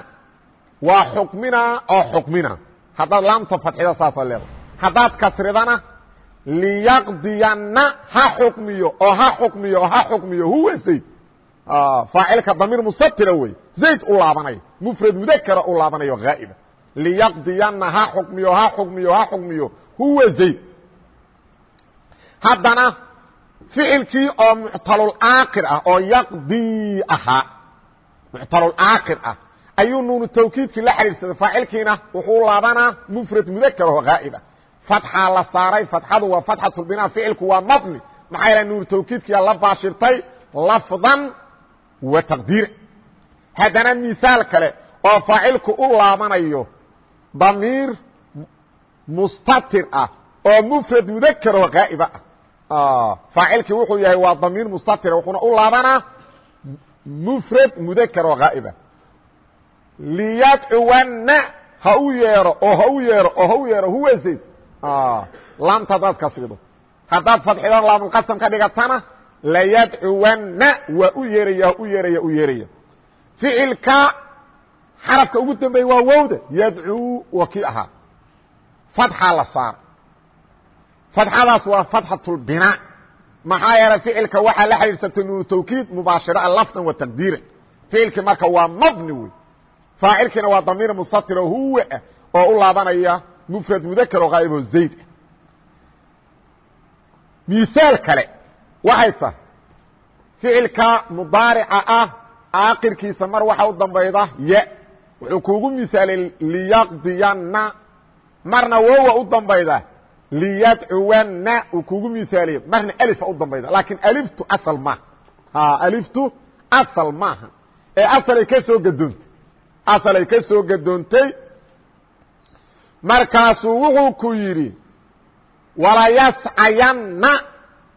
waa xukmina oo xukmina haddaad laamta fadxida saasaa leedahay. Haddaad kasridana liyaqdiyanna ha xukmiyo oo ha xukmiyo oo ha xukmiyo. Huwa zayd faacilka damiir mustatira wey. Zayd u laabanaya mufrad mudakara u laabanayo haa'iba liyaqdiyanna ha xukmiyo ha xukmiyo ha xukmiyo. Huwa zayd haddana ficilkii oo muctalulaakir ah oo yaqdii ahaa muctalulaakir ah ayuu nuunu tawkiidkii la xidhiidsaday faacilkiina wuxuu laabanaa mufrad mudakar oo haa'ib ah. Fatxaa la saaray fatxadu waa fatxatulbinaa ficilku waa mabni. Maxaa yaele nuunu tawkiidkiyaa la baashirtay lafdan wa taqdiira haddana misaal kale oo faacilku u laabanayo damiir mustatir ah oo mfrad mudakr oo haa'iba ah. Faacilkii wuxuu yahay waa damiir mustatira wuxuuna u laabanaa mfrad mudakr oo haa'iba liyadcuwanna ha u yeero oo ha u yeero oo ha u yeero huwa zayd. Laamta haddaad kasrido haddaad fadxido laamulqasam ka dhigatana layadcuwanna waa u yeeraya ha u yeeraya u yeeraya. Ficilka xarafka ugu dambeeya waa wowda yadcuu waa kii ahaa. Fatxa la saar. Fatxadaas waa fatxatulbinaa maxaa yeelay ficilka waxaa la xidhiidsantay nuunu tawkiid mubaashira lafdan wa taqdiiran ficilkii marka waa mabni wey faacilkiina waa damiir mustatira huwa ah oo u laabanaya mufrad mudakar oo haa'iboo zayd ah. Misaal kale waxay tahay ficilka mudaarica ah aakirkiisa mar waxa u dambayda ya wuxuu kuugu misaalay liyaqdiyanna marna wowa u dambayda liyadcuwanna uu kugu misaaliye marna alifa u dambayda laakiin aliftu asal maaha. Aliftu asal maaha. Ee asalay ka soo gadoontay asalay ka soo gadoontay markaasuu wuxuu ku yidhi walayascayanna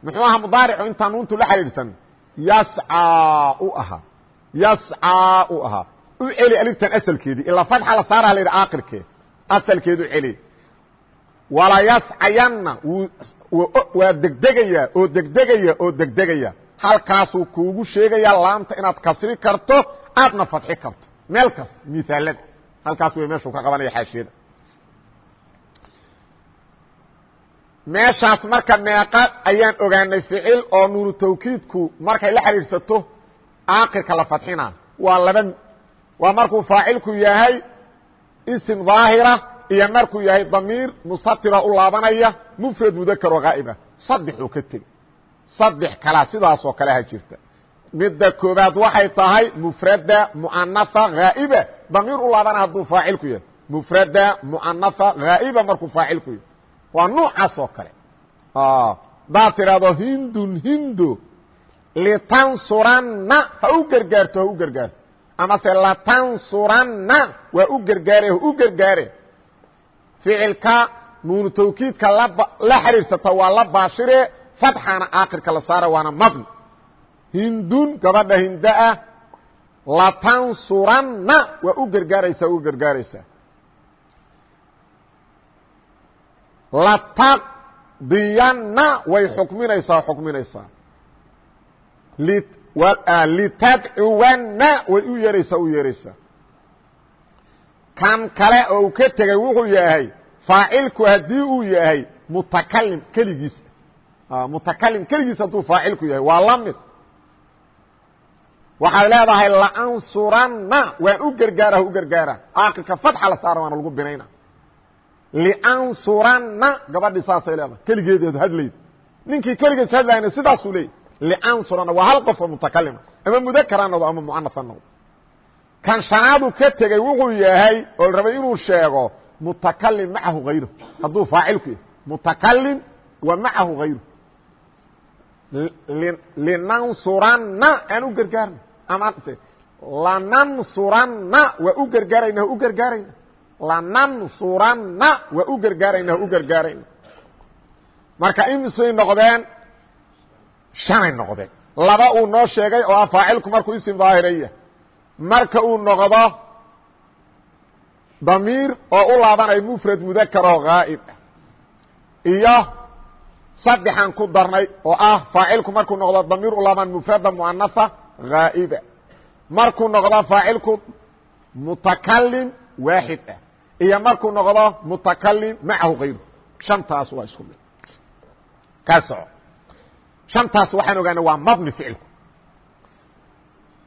muxuu ahaa mudaaricu intaa nuuntu la xidhiidhsan yascaa u ahaa yascaa u ahaa u celi aliftan asalkeedii ilaa fatxa la saaraha la yidhi aakirkeed. Asalkeedu celi. Walayascayanna waa degdegaya oo degdegaya oo degdegaya halkaasuu kuugu sheegaya laamta inaad kasri karto aadna fadxi karto meel kasta misaalada halkaas wey meeshuu ka qabanaya xaashiyada. Meeshaas marka meeqa ayaan ogaanay ficil oo nuunu tawkiidku markay la xidhiidhsato aakirka la fadxina. Waa laba waa markuu faacilku yahay ism daahira iyo markuu yahay damiir mustatira u laabanaya mfrad mudakr oo haa'iba saddexuu ka tegi saddex kalaa sidaasoo kale ha jirta midda koobaad waxay tahay mfrada muanaa haa'iba damiir u laabana hadduu faacilku yahay. Mfrada muanaa haa'iba markuu faacilku yahay. Waa nuucaas oo kale. Hadaad tidhaahdo hindun hindo litansuranna ha u gargaarto ha u gargaarto. Amase latansuranna waa u gargaare ha u gargaare. Ficilka nuunu tawkiidka la xidhiidsata waa la baashire fatxana aakhirka la saara waana mabni hindun gabadha hindaah latansuranna waa u gargaaraysaa u gargaaraysaa lataqdiyanna way xukminaysaa xukminaysaa litadcuwanna way u yeeraysaa u yeeraysaa kan kale oo u ka tegay wuxuu yahay faacilku haddii uu yahay mutakalim keligiis mutakalim keligiis hadduu faacilku yahay waa la mid waxaad leedahay laansuranna waan u gargaara u gargaara aakirka fatxa la saara waana lagu binayna liansuranna gabadhii saasay leedahay keligeedeedu hadlayd ninkii keligees hadlayna sidaasuu leeyay liansuranna waa hal qofoo mutakalima ama mudakar ha noqdo ama muanaf ha noqdo kan shanaadu ka tegey wuxuu yahay oo rabay inuu sheego mutakalim macahu hayru hadduu faacilku yahay mutakalim wa macahu hayru linansuranna aan u gargaarna ama lanansuranna waa u gargaarayna u gargaarayna. Lanansuranna waa u gargaarayna u gargaarayna. Marka imisay noqdeen shanay noqdeen. Laba uu noo sheegay oo ah faacilku isim daahiraya. Marka uu noqdo damiir oo u laabanayo mufrad mudakar oo haa'ib ah iyo saddexaan ku darnay oo ah faacilku markuu noqdo damiir u laaban mufrada muanasa haa'iba markuu noqdo faacilku mutakalim waaxid ah iyo markuu noqdo mutakalim macahu hayru shantaas waa isku mid kaa soco shantaas waxaan ogaana waa mabni ficilku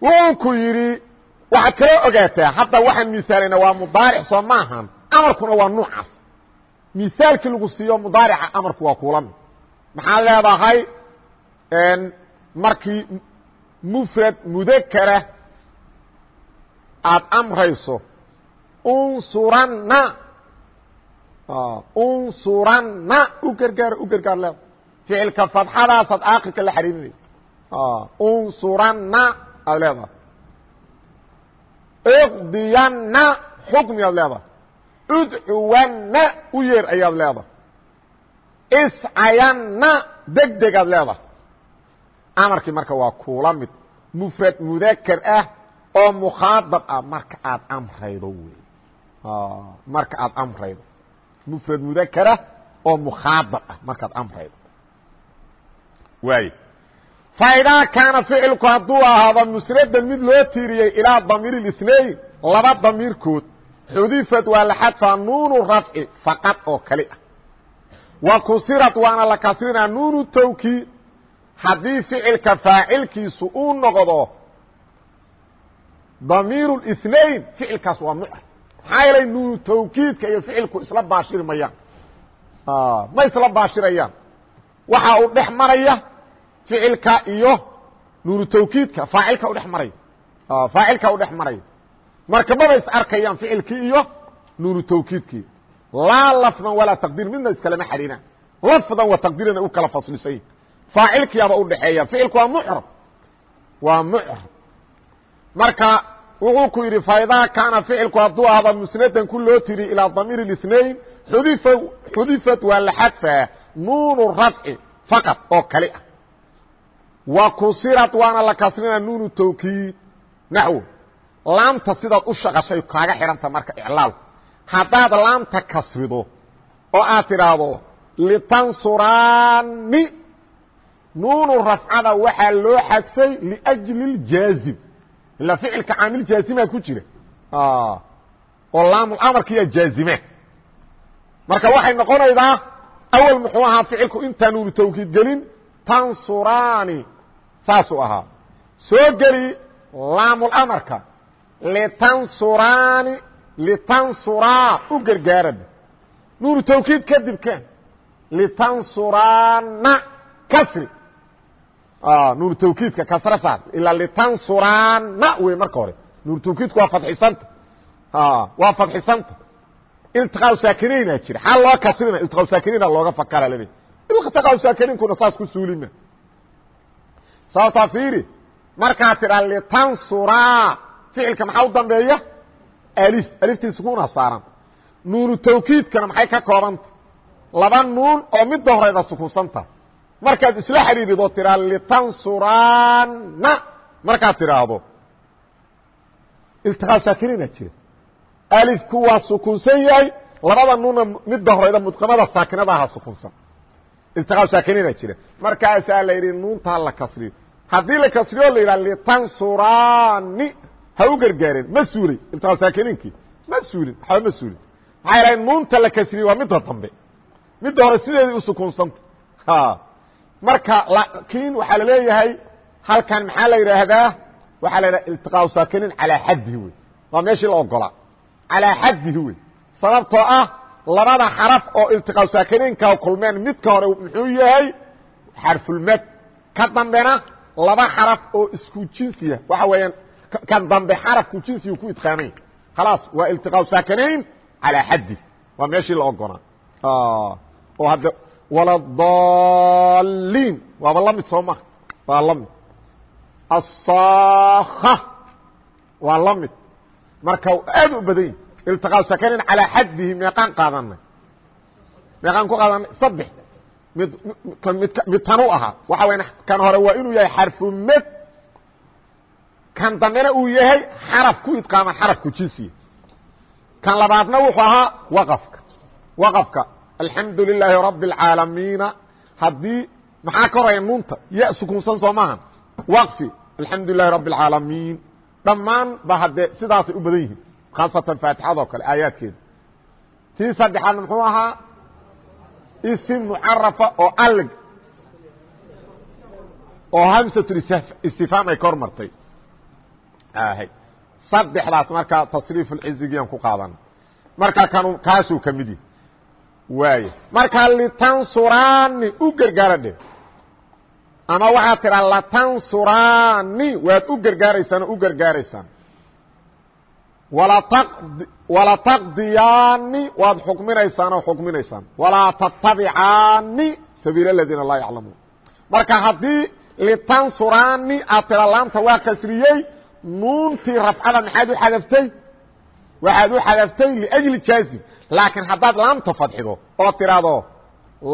wuu ku yidhi waxaad kala ogaataa hadda waxaan misaalayna waa mudaaric soo maahan amarkuna waa nuucaas misaalkii lagu siiyo mudaarica amarku waa kula mid maxaad leedahay markii mufrad mudakara aada amrayso unsuranna. Unsuranna. U gargaar u gargaar leeda ficilka fadxadaasaad aakirka la xariirinaysa unsuranna aad leedahay. Iqdiyanna xukmi aad leedahay. Udcuwanna u yeer ayaad leedahay. Iscayanna deg degaad leedahay amarkii marka waa kuula mid mufrad mudakar ah oo mukhaadab ah marka aad amraydo wey marka aad amraydo mufrad mudakara oo mukhaadab ah markaad amraydo waay faidaa kaana ficilku hadduu ahaado musnadan mid loo tiiriyey ilaa damiir ااثnain laba damiirkood xudifad waa la xadfaa nuunu rafci faqad oo kali ah wa kusirad waana la kasrinaa nuunu tawkiid haddii ficilka faacilkiisu uu noqdo damiir ااثnain ficilkaas waa mucrab maxaa yeelay nuunu tawkiidka iyo ficilku isla baashiri mayaan ma isla baashirayaan waxa uu dhex maraya ficilka iyo nuunu tawkiidka faacilka udhex maraya faacilka udhex maraya marka maba is arkayaan ficilkii iyo nuunu tawkiidkii laa lafdan walaa taqdiir midna iskalama xariiraan lafdan wa taqdiirana u kala faslisayin faacilkiyaaba udhexeeya ficilku waa mucrab waa mucrab marka wuxuu ku yidhi faidaa kaana ficilku hadduu ahda musnadan ku loo tiri ilaa damiir ااثnain xudifa xudifat waa la xadfaa nuunu rafci faqad oo kali ah wa kusirad waana la kasrina nuunu tawkiid naxwo laamta sidaad u shaqashay kaaga xihanta marka iclaalku haddaad laamta kasrido oo aad tidhaahdo litansuraani nuunu rafcada waxaa loo xadfay liأjli اljaazim ilaa ficilka caamil jaazima ku jira oo laamulamarkiiya jaazima marka waxay noqonaydaa awal muxuu ahaa ficilku intaa nuunu tawkiid gelin tansuraani saasuu ahaa soo geli laamulamarka litansuraani litansuraa u gargaaraba nuunu tawkiid kadib keen litansuraana kasri nuunu tawkiidka kasra saar ilaa litansuraana wey marka hore nuunu tawkiidku waa fadxisanta waa fadxisanta iltiqaa saakinaynaa jira xaa loo kasrina iltiqaa saakinaina looga fakara lale iltiqaa saakininkuna saas ku suulima sababtaa fiiri markaad tidhaa litansuraa ficilka maxaa u dambeeya alif aliftii sukuuna saaran nuunu tawkiidkana maxay ka koobanta laba nuun oo midda horeyda sukuunsanta markaad isla xidhiidhid oo tidhaa litansuraana markaad tidhaahdo iltiqaa saakiniina jira. Alifku waa sukunsan yahay labada nuuna midda horeyda mudqamada saakinada aha sukunsan. Iltiqaa saakiniina jira. Markaasaa la yidhi nuuntaa la kasriyo. Haddii la kasriyo la yidhaha litansurani ha u gargaareen ma suulay iltiqaa saakiniinkii ma suulin. Waxba ma suulin. Maxaa yidhaha nuunta la kasriyey waa midda dambe. Midda hore sideedii u sukunsanta marka laakiin waxaa la leeyahay halkan maxaa la yidhaahdaa waxaa la yidhaha iltiqaa saakiniin calaa xaddihi wey waa meeshii la ogolaa calaa xaddihi wey sababtoo ah labada xaraf oo iltiqaa saakiniinka kulmeen midka hore muxuu yahay xarfulmad ka dambena laba xaraf oo isku jinsiya. Waxa weeyaan kan dambe xarafku jinsigu ku idqaamay khalaas waa iltiqaa saakinayn calaa xaddihi. Waa meeshii la ogolaa oo hadda waladaliin waaba la mid waa la mid waa la marka aad u badan yahi iltiqaa sakanin calىa xaddihi meeqaan qaadanay meeqaan ku qaadanay saddex. Mid mid mid tanu ahaa. Waxa waya kan hore waa inuu yahay xarfu med kan dambena uu yahay xaraf ku idqaaman xarafku jinsiya kan labaadna wuxuu ahaa waqafka. Waqafka alxamdu lilaahi rabi اlcaalamiina haddii maxaa ka horaya nuunta? Ya sukuunsan soo maaha waqfi. Alxamdu lilahi rabi اlcaalamiin dhammaan ba haddee sidaasay u badan yihiin. Khaasatan faatixadoo kale aayaadkeeda. Tii saddexaadna muxuu ahaa? Isim mucarafa oo alig oo hamsatul istifhaam ay ka hor martay saddexdaas markaa tasriifu lcizigiiaan ku qaadana marka kanu kaasuu ka mid yihi waay marka litansurani u gargaara dhe ama waxaad tiraa latansurani waad u gargaaraysaan oo u gargaaraysaan. Walataqdiyaani waad xukminaysaan oo xukminaysaan. Walaa tattabicaani sabiil aladiina laa yaclamuun. Marka haddii litansurani aad tira laanta waa kasriyey nuuntii rafcada maxaad u xadaftay waxaad u xadaftay liأjli jaazim laakiin haddaad laamta fadxido oo tiraahdo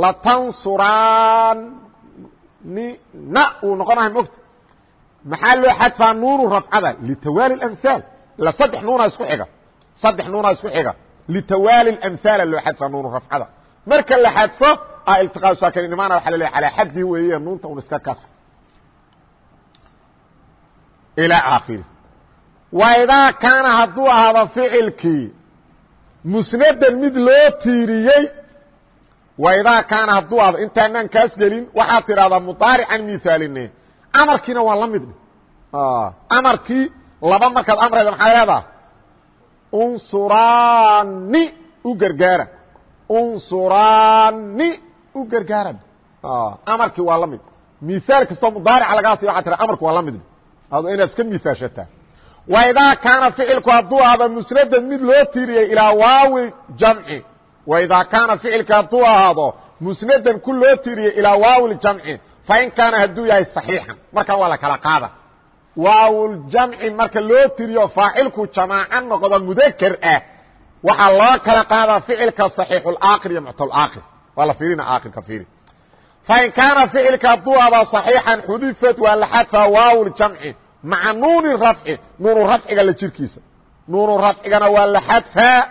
latansurani na uu noqonahay mogta maxaa loo xadfaa nuunu rafcada litawaali اamhaal ila saddex nuuna isku xiga saddex nuuna isku xiga litawaali اamhaala loo xadfaa nuunu rafcada marka la xadfo a iltiqaa saakinimaana waa la leeya alaa xaddi weeye nuunta un iska kas ilaa aakhiri waidaa kaana hadduu ahaado ficilkii. Musnadan mid loo tiiriyey waidaa kaana hadduu ahdo intaanaan kaas gelin waxaad tidhahdaa mudaarican miaaline amarkiina waa la mid amarkii laba markaad amrayda maxaa leedaha unsuraani u gargaara unsuraani u gargaara amarkii waa la mid. Miaal kastoo mudaarica lagaa siya waa tira amarku waa la mid ado inaad iska miaashataa waidaa kaana ficilku hadduu ahdo musnadan mid loo tiiriyey ilaa waawi jamci waidaa kaana ficilku hadduu ahaado musnadan ku loo tiiriyey ilaa waawiljamci fain kaana hadduu yahay saxiixan markaa waa la kala qaada waawuljamci marka loo tiriyo faacilku jamaaco noqdo mudaker ah waxaa loo kala qaadaa ficilka saxiixulaakir iyo muctalaakir waa la fiirina aakirka fiiri fain kaana ficilka hadduu ahdo saxiixan xudifat waa la xadfaa waawuljamci maca nuuni rafci. Nuunu rafciga la jirkiisa. Nuunu rafcigana waa la xadfaa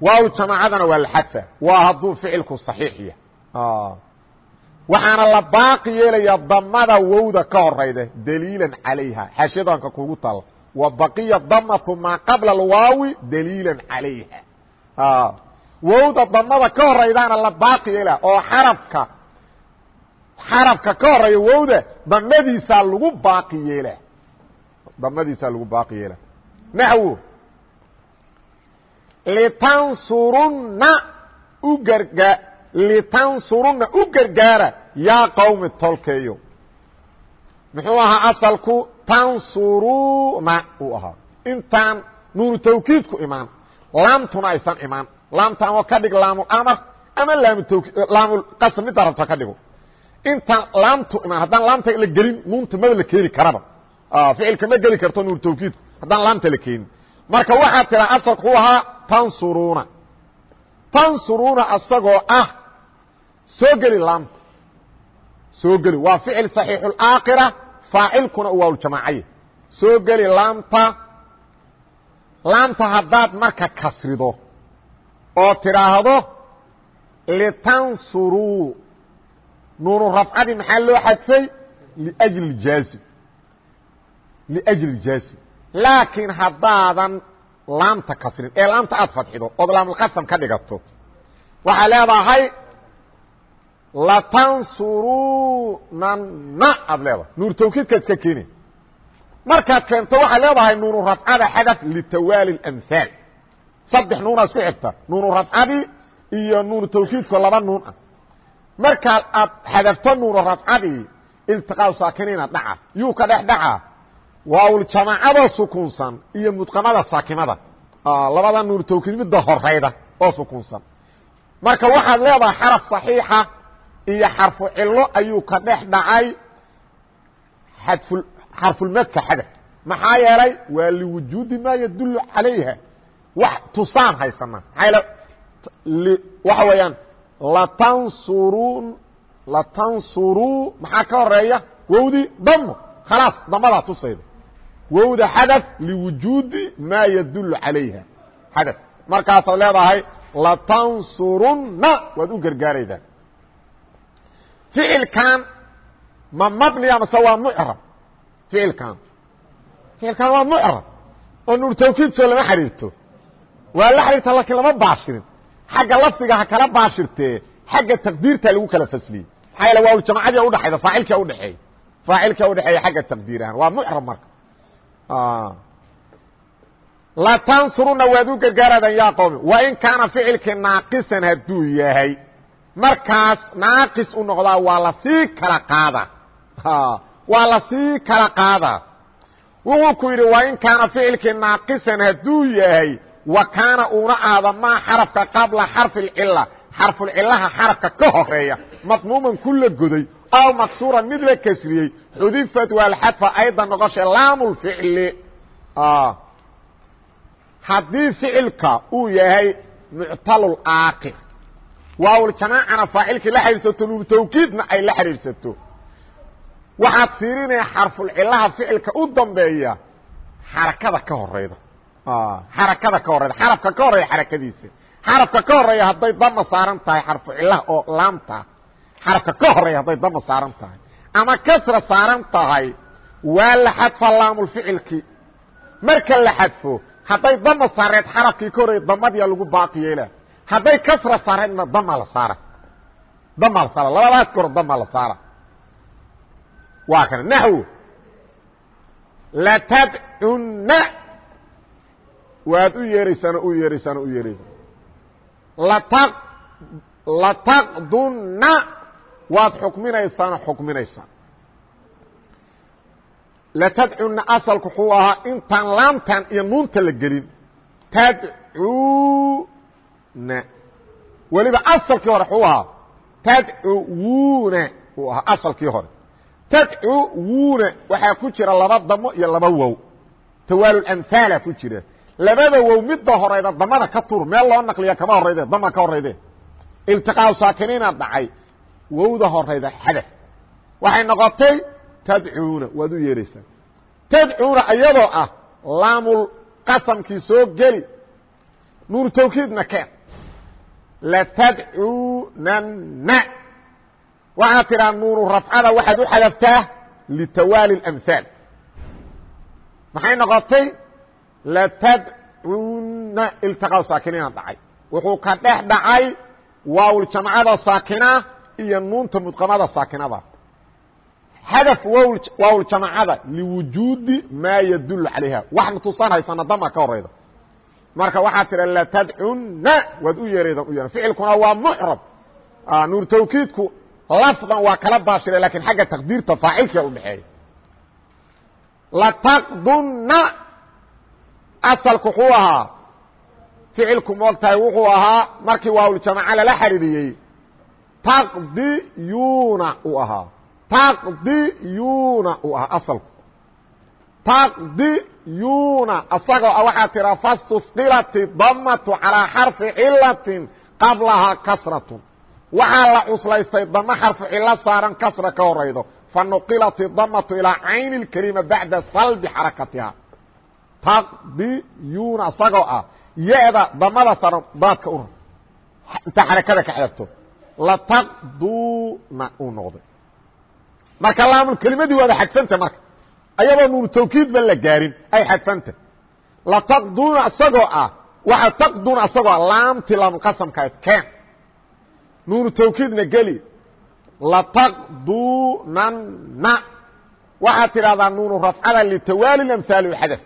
waaw jamaacadana waa la xadfaa waa hadduu ficilku صaxiix yahay. Waxaana la baaqi yeelaya damada wowda ka horayda daliila calayha. Xaashiyadanka kugu taal. Wa baqiya damatu maa qabla alwaawi daliila calayha. Wowda damada ka horaydaana la baaqi yeela oo xarafka xarafka ka horreeya wowda damadiisaa lagu baaqi yeela. Damadiisaa lagu baaqi yeela. Naxwo litansurunna u gargaa litansurunna u gargaara yaa qowmi tolkeeyo. Muxuu ahaa asalku tansuruna uu ahaa. Intaan nuunu tawkiidku imaan laamtuna aysan imaan. Laamta ama ka dhig laamlamar ama laamqasr middaa rabta ka dhigo intaan laamtu imaan haddaan laamta la gelin nuunta mada la keeni karaba. Ficilka ma geli karto nuunu tawkiidku haddaan laamta la keenin. Marka waxaa tiraa asalku u ahaa tansuruuna. Tansuruuna asagoo ah soo geli laamta. Soo geli waa ficil صaxiixuاlaakira faacilkuna u waaljamaacaya soo geli laamta laamta haddaad marka kasrido oo tidhaahdo litansuruu nuunu rafcadii maxaa loo xadfay liajli jaazim liajli jaazim laakiin haddaadan laamta kasrin ee laamta aad fadxido ood laamulqasam ka dhigato waxaa leedahay latansurunana aad leedahay nuur tawkiidkaad iska keeni markaad keento waxaad leedahay nuunu rafcada xadaf litawaali اamhaal saddex nuunaa isku xigta nuunu rafcadii iyo nuunu tawkiidku laba nuun ah markaad aad xadafto nuunu rafcadii iltiqaa saakiniina dhaca yuu ka dhex dhaca. Waaljamaacada sukunsan iyo mudqamada saakimada. Labada nuunu tawkiid midda horayda oo sukunsan marka waxaad leedahay xaraf صaxiixa iyo xarfu cilo ayuu ka dhex dhacay. Xarfulmadka xadaf. Maxaa yeelay waa liwujuudi maa yadulu calayha. Wax tusaan haysana. Maaa waxa weeyaan latansurun latansuruu maxaa ka horreeya wowdii damo khalaas damadaa tusayda wowda xadaf liwujuudi maa yadulu calayha. Xadaf. Markaasaad leedahay latansurunna waad u gargaaraydaa. Ficilkan ma mabniya mase waa mucrab ficilkan. Ficilkan waa mucrab oo nuur lama xiriirto waa la xiriirta laakiin lama baashirin xagga lafdiga ha kala baashirtee xagga taqdiirta lagu kala fasliyey maxaa yaele waa jamacadii udhexayda faacilkia udhexeeya faacilkaa udhexeeya xagga taqdiir ahaan waa mucrab marka. Latansuruna waad u gargaaradan yaa qowmi wain kaana ficilkii naaqisan hadduu yahay markaas naaqis u noqdaa waa la sii kala qaada. Waa la sii kala qaadaa wuxuu ku yidhi wain kaana ficilkii naaqisan hadduu yahay wa kaana uuna aada maa xarafka qabla xarfi اlcila xarfulcilaha xarafka ka horreeya madmuuman ku la goday aw maksuuran mid la kesriyey xudifat waalxadfa ayda noqosha laamulficli haddii ficilka uu yahay muctalul aakir waawljamaacana faacilkii la xidhiidsato nuunu tawkiidna ay la xidhiidhsato. Waxaad fiirinaya xarfulcilaha ficilka u dambeeya xarakada ka horeyda xarakada ka horeyda xarafka ka horreeya xarakadiisa. Xarafka ka horreeya hadday dama saaran tahay xarfu cilaha oo laamta. Xarafka ka horreeya hadday dama saaran tahay. Ama kasra saaran tahay waa la xadfa laamulficilki marka la xadfo hadday dama saareed xarafkii ka horreeya damadiyaa lagu baaqi yeela. Hadday kasra saareedna damaa la saara. Damaa la saara labadaas ka hor damaa la saara. Waa kana naxwo latadcunna waad u yeeraysaan u yeeraysaan u yeeraysaan lata lataqdunna waad xukminaysaano xukminaysaan latadcunna asalku wuxuu ahaa intaan laamtan iyo nuunta la gelin. Tadcuuna weliba asalkii hore wuxuu ahaa. Tadcuwuuna uu ahaa asalkii hore. Tadcuwuuna waxaa ku jira laba damo iyo laba wow. Tawaalulamhaala ku jira labada wow midda horayda damada ka tur meel loo naqliya kama horayde dama ka horayde. Iltiqaau saakiniina dhacay. Wowda horayda xadaf waxay noqotay tadcuuna waad u yeeraysaa. Tadcuuna iyadoo ah laamul qasamkii soo geli nuur tawkiidna keen. Latadcuunanna waxaad tidhaa nuuru rafcada waxaad u xadaftaa litawaali اlamhaal maxay noqotay latadcuuna iltiqaa saakiniina dhacay. Wuxuu ka dhex dhacay waawljamcada saakina iyo nuunta mudqamada saakinada. Xadaf waawljamacada liwujuudi maa yadul calayha. Waxna tusaan haysana dama ka horayda marka waxaad tidha latadcunna waad u yeeraydan u yeeran ficilkuna waa mucrab. Nuur tawkiidku lafdan waa kala baashira laakiin xagga taqdiirta faacilkia udhexeeya lataqdunna asalku wuxuu ahaa ficilku moogtahay wuxuu ahaa markii waawljamaca lala xariiriyey taqdiyuuna uu ahaa taqdiyuuna uu ahaa asalku. Taqdiyuuna asagoo a waxaa tiraa fastusqilati damatu calaa xarfi cilatin qablahaa kasratun. Waxaa la cuslaystay damo xarfu cilo saaran kasra ka horaydo. Fanuqilat idamatu ilaa cayni اlkelima bacda salbi xarakatiha lataqdiyuuna isagoo ah. Ya-da damada saran daadka una inta xarakada ka xadafto lataqduuna uu noqday. Marka laamul kelimadii waada xadfanta marka. Ayadoo nuunu tawkiid ba la gaarin ay xadfanta. Lataqduuna isagoo ah. Waxa taqduuna isagoo ah laamtii laamulqasamkaad keen. Nuunu tawkiidna geli. Lataqdunanna waxaad tidhahdaa nuunu rafcada litawaali amhaali xadaf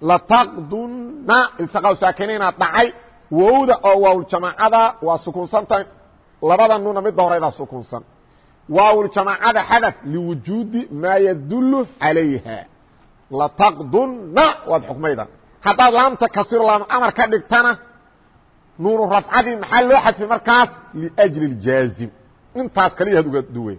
lataqdunna iltiqaa saakiniina dhacay. Wowda oo waawljamaacada waa sukuunsantahay. Labada nuuna midda horeydaa sukuunsan. Waawljamaacada xadaf liwujuudi maa yadulu calayha. Lataqdunna waad xukmayda haddaad laamta kasiro laam amar ka dhigtana nuunu rafcadii maxaa loo xadfay markaas? Liأjli اjaazim intaas kaliya had uga duwe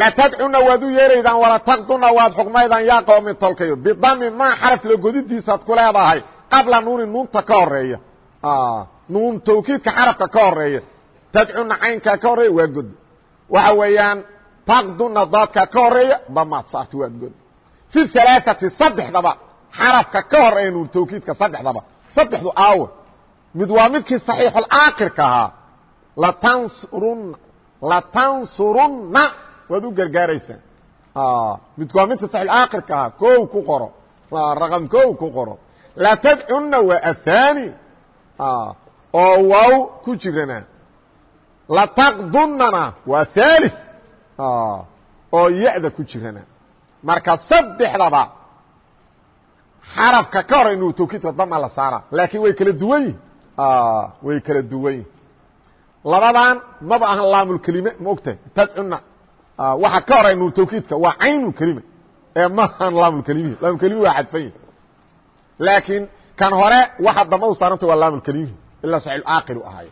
latadcuna waad u yeeraydaan walataqduna waad xukmaydaan yaa qowmi tolkayo. Bidami maa xaraf la godidiisaad ku leedahay qabla nuuni nuunta ka horreeya nuun tawkiidka xarafka ka horreeya tadcuna caynkaa ka horreeya waa god waxa weeyaan taqduna daadkaa ka horreeya damaad saarti waad god fi alaaati saddexdaba xarafka ka horreeya nuun tawkiidka saddexdaba. Saddexdu aawo. Mid waa midkii saxiixulaakirka ahaa. Latansurunna latansurunna waad u gargaaraysaa. Midku waa midka saxiixulaakirka ahaa kow ku qoro. Raqam kow ku qoro. Latadcunna waa athani. Oo waaw ku jirana. Lataqdunnana waa thalith. Oo ya-da ku jirana. Marka saddexdaba xarafka ka hor inuu tawkiidka dama la saara. Laakiin way kala duwan yihiin way kala duwan yihiin labadan maba ahan laamulkelime ma ogtahay. Tadcuna waxa ka hora nuur tawkiidka waa caynulkelime ee ma ahan laamulkelimihi laamulkelimi waa xadfan yihiin laakiin kan hore waxa damba u saaranta waa laamulkelimihi ilaa saxiilaakhiru ahaayo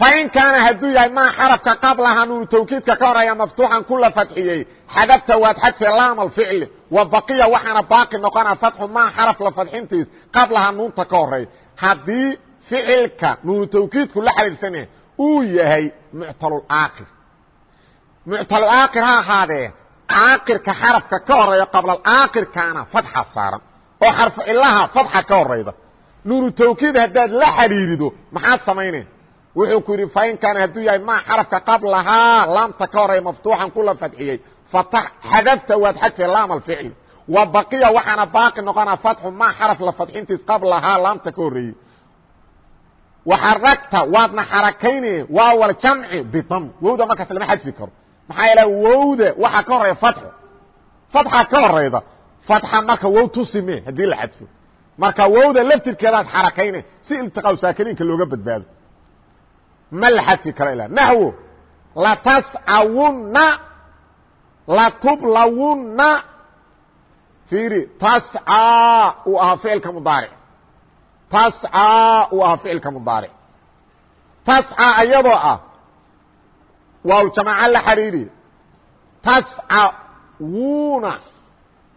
fain kaana hadduu yahay maa xarafka qablaha nuunu tawkiidka ka horreeya maftuuxan kula fadxiyey xadafta waad xadfe laam alficli wa baqiya waxaana baaqi noqona fatxu maa xaraf la fadxintiis qablaha nuunta ka horreeya haddii ficilka nuunu tawkiidku la xariirsana uu yahay muctalulaakir muctalulaakir ha ahaadee aakirka xarafka ka horreeya qablalaakirkaana fatxa saaran. oo xarfu cilaha fatxa ka horayda nuunu tawkiid haddaad la xidhiirido maxaad samayneen wuxuu ku yidhi fain kaana hadduu yahay maa xarafka qablahaa laamta ka horreeya maftuuxan kula fadxiyey. Xadafta waad xadfe laam alficli wa baqiya waxaana baaqi noqonaa fatxu maa xaraf la fadxintiis qablahaa laamta ka horreeyey. Waxaragta waadna xarakayne waawal jamci bidam. Wowda markaas lama xadfi karo maxaa yeele wowda waxaa ka horreeya fatxo fatxa ka horeyda fatxa marka wow tusime haddii la xadfo. Marka wowda laftirkeedaad xarakayne si iltiqaa saakiniinka looga badbaado. Ma la xadfi karo ilaa naxwo latascawunna latublawunna fiiri tascaa uu ahaa ficilka mudaaric. Tascaa uu ahaa ficilka mudaaric. Tascaa iyadoo ah waaw jamaaca la xariiri tasca wuuna.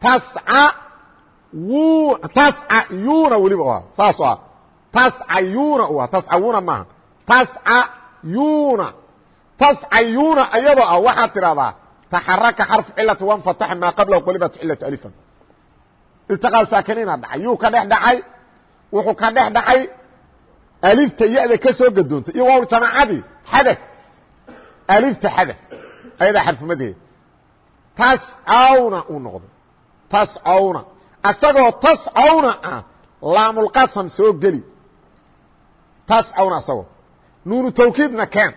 Tasca wu tasca yuuna weliba u ahaa saasoo ah. Tasca yuuna u ahaa tascawuuna maaha tasca yuuna. Tascayuuna iyadoo ah waxaad tidhahdaa taxaraka xarfu cilati wanfataxa maa qablahu qolibat cilatu alifan. Iltiqaa saakiniina dhacay. Yuu ka dhex dhacay. Wuxuu ka dhex dhacay alifta ya-da ka soo gadoontay iyo waaw jamaacadii xadaf alifta xadaf ayadaa xarfumadeeda tascawna uu noqday tascawna asagoo tascawna ah laamulqasam soo geli. Tascawna asagoo. Nuunu tawkiidna keen.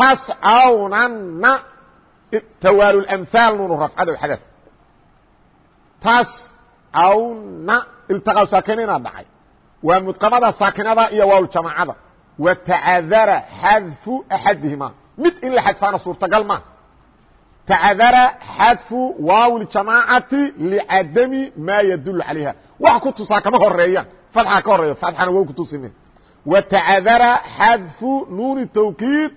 Tascawnanna tawaalu lamhaal nuunu rafcada xadaf tascawna iltiqaa saakinina dhacay. Waa mudqamada saakinada iyo waaw jamaacada. Watacadara xadfu axadihima mid in la xadfaana suurtagal maa tacadara xadfu waaw ljamaacati licadami maa yadulu calayha. Wax ku tusaa kama horeeyaan fatxa ka horreeya fatxana wow kutusime watacadara xadfu nuuni tawkiid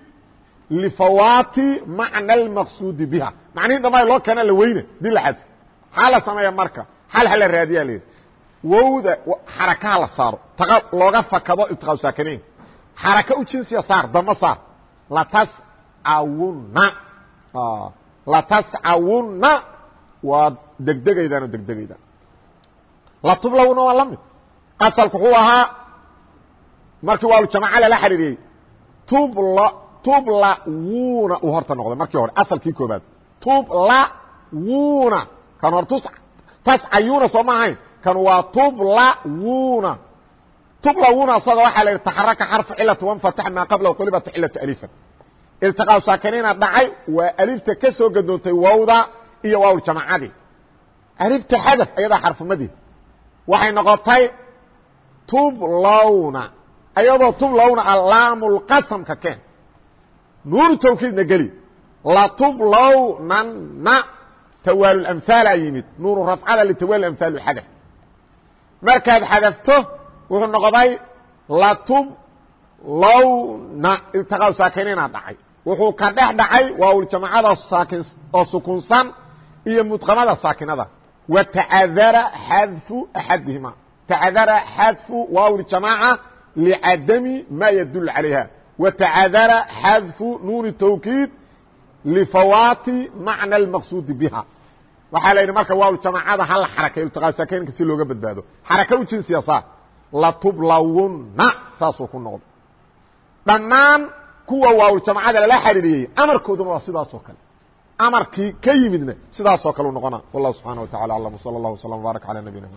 lifawaati macna almaqsuudi biha. Macnihi dhammaa loo keena la weyne dii la xadfo maxaa la sameeya marka? Xal hala raadiyaa layidhi wowda xarakaha la saaro. Looga fakado iltiqaa saakinayn xaraka u jinsiya saar dama saar. Latascawunna latascawunna waa degdegaydaan oo degdegaydaan. Latublawna waa la mid asalku wuxuu ahaa markii waaljamaca lala xariiriyey tubl tublawuna uu horta noqday markii hore asalkii koobaad tublawuna kan hor tus tascayuna soo ma ahayn. Kan waa tublawuna tublawuna isaga waxaa la yidhi taxaraka xarfu cilati wanfatax maa qablahu qulibat cilatu alifan iltiqaa saakiniina dhacay waa alifta ka soo gadoontay wawda iyo waawljamacadii alifta xadaf ayadaa xarfumadii waxay noqotay tublawna ayadoo tublawna alaamulqasamka keen. Nuuru tawkiidna geli. Latublawnanna tawaalulamhaala yimid. Nuuru rafcada litawaalu amhaal xadaf. Markaad xadafto wuxuu noqday latublawna iltiqaa saakiniina dhacay wuxuu ka dhex dhacay waawljamacada saakin oo sukunsan iyo mudqamada saakinada. Wa tacadara xadfu axadihima tacadara xadfu waawljamaaca licadami ma yadul calayha wa tacadara xadfu nuuni tawkiid lifawaati macna almaqsuudi biha. Waxaa la yidhi marka waawljamacada hala xarakayo iltiqaa saakiniinka si looga badbaado. Xaraka u jinsiya saa latublawunna saasuu ku noqday. Dhammaan kuwa waawljamacada lala xariiriyey amarkooduna waa sidaas oo kale. Amarkii ka yimidna sidaas oo kale u noqona wallahu subxana wa tacala aclam wsala اllah wslam wbaarak calى nabiyina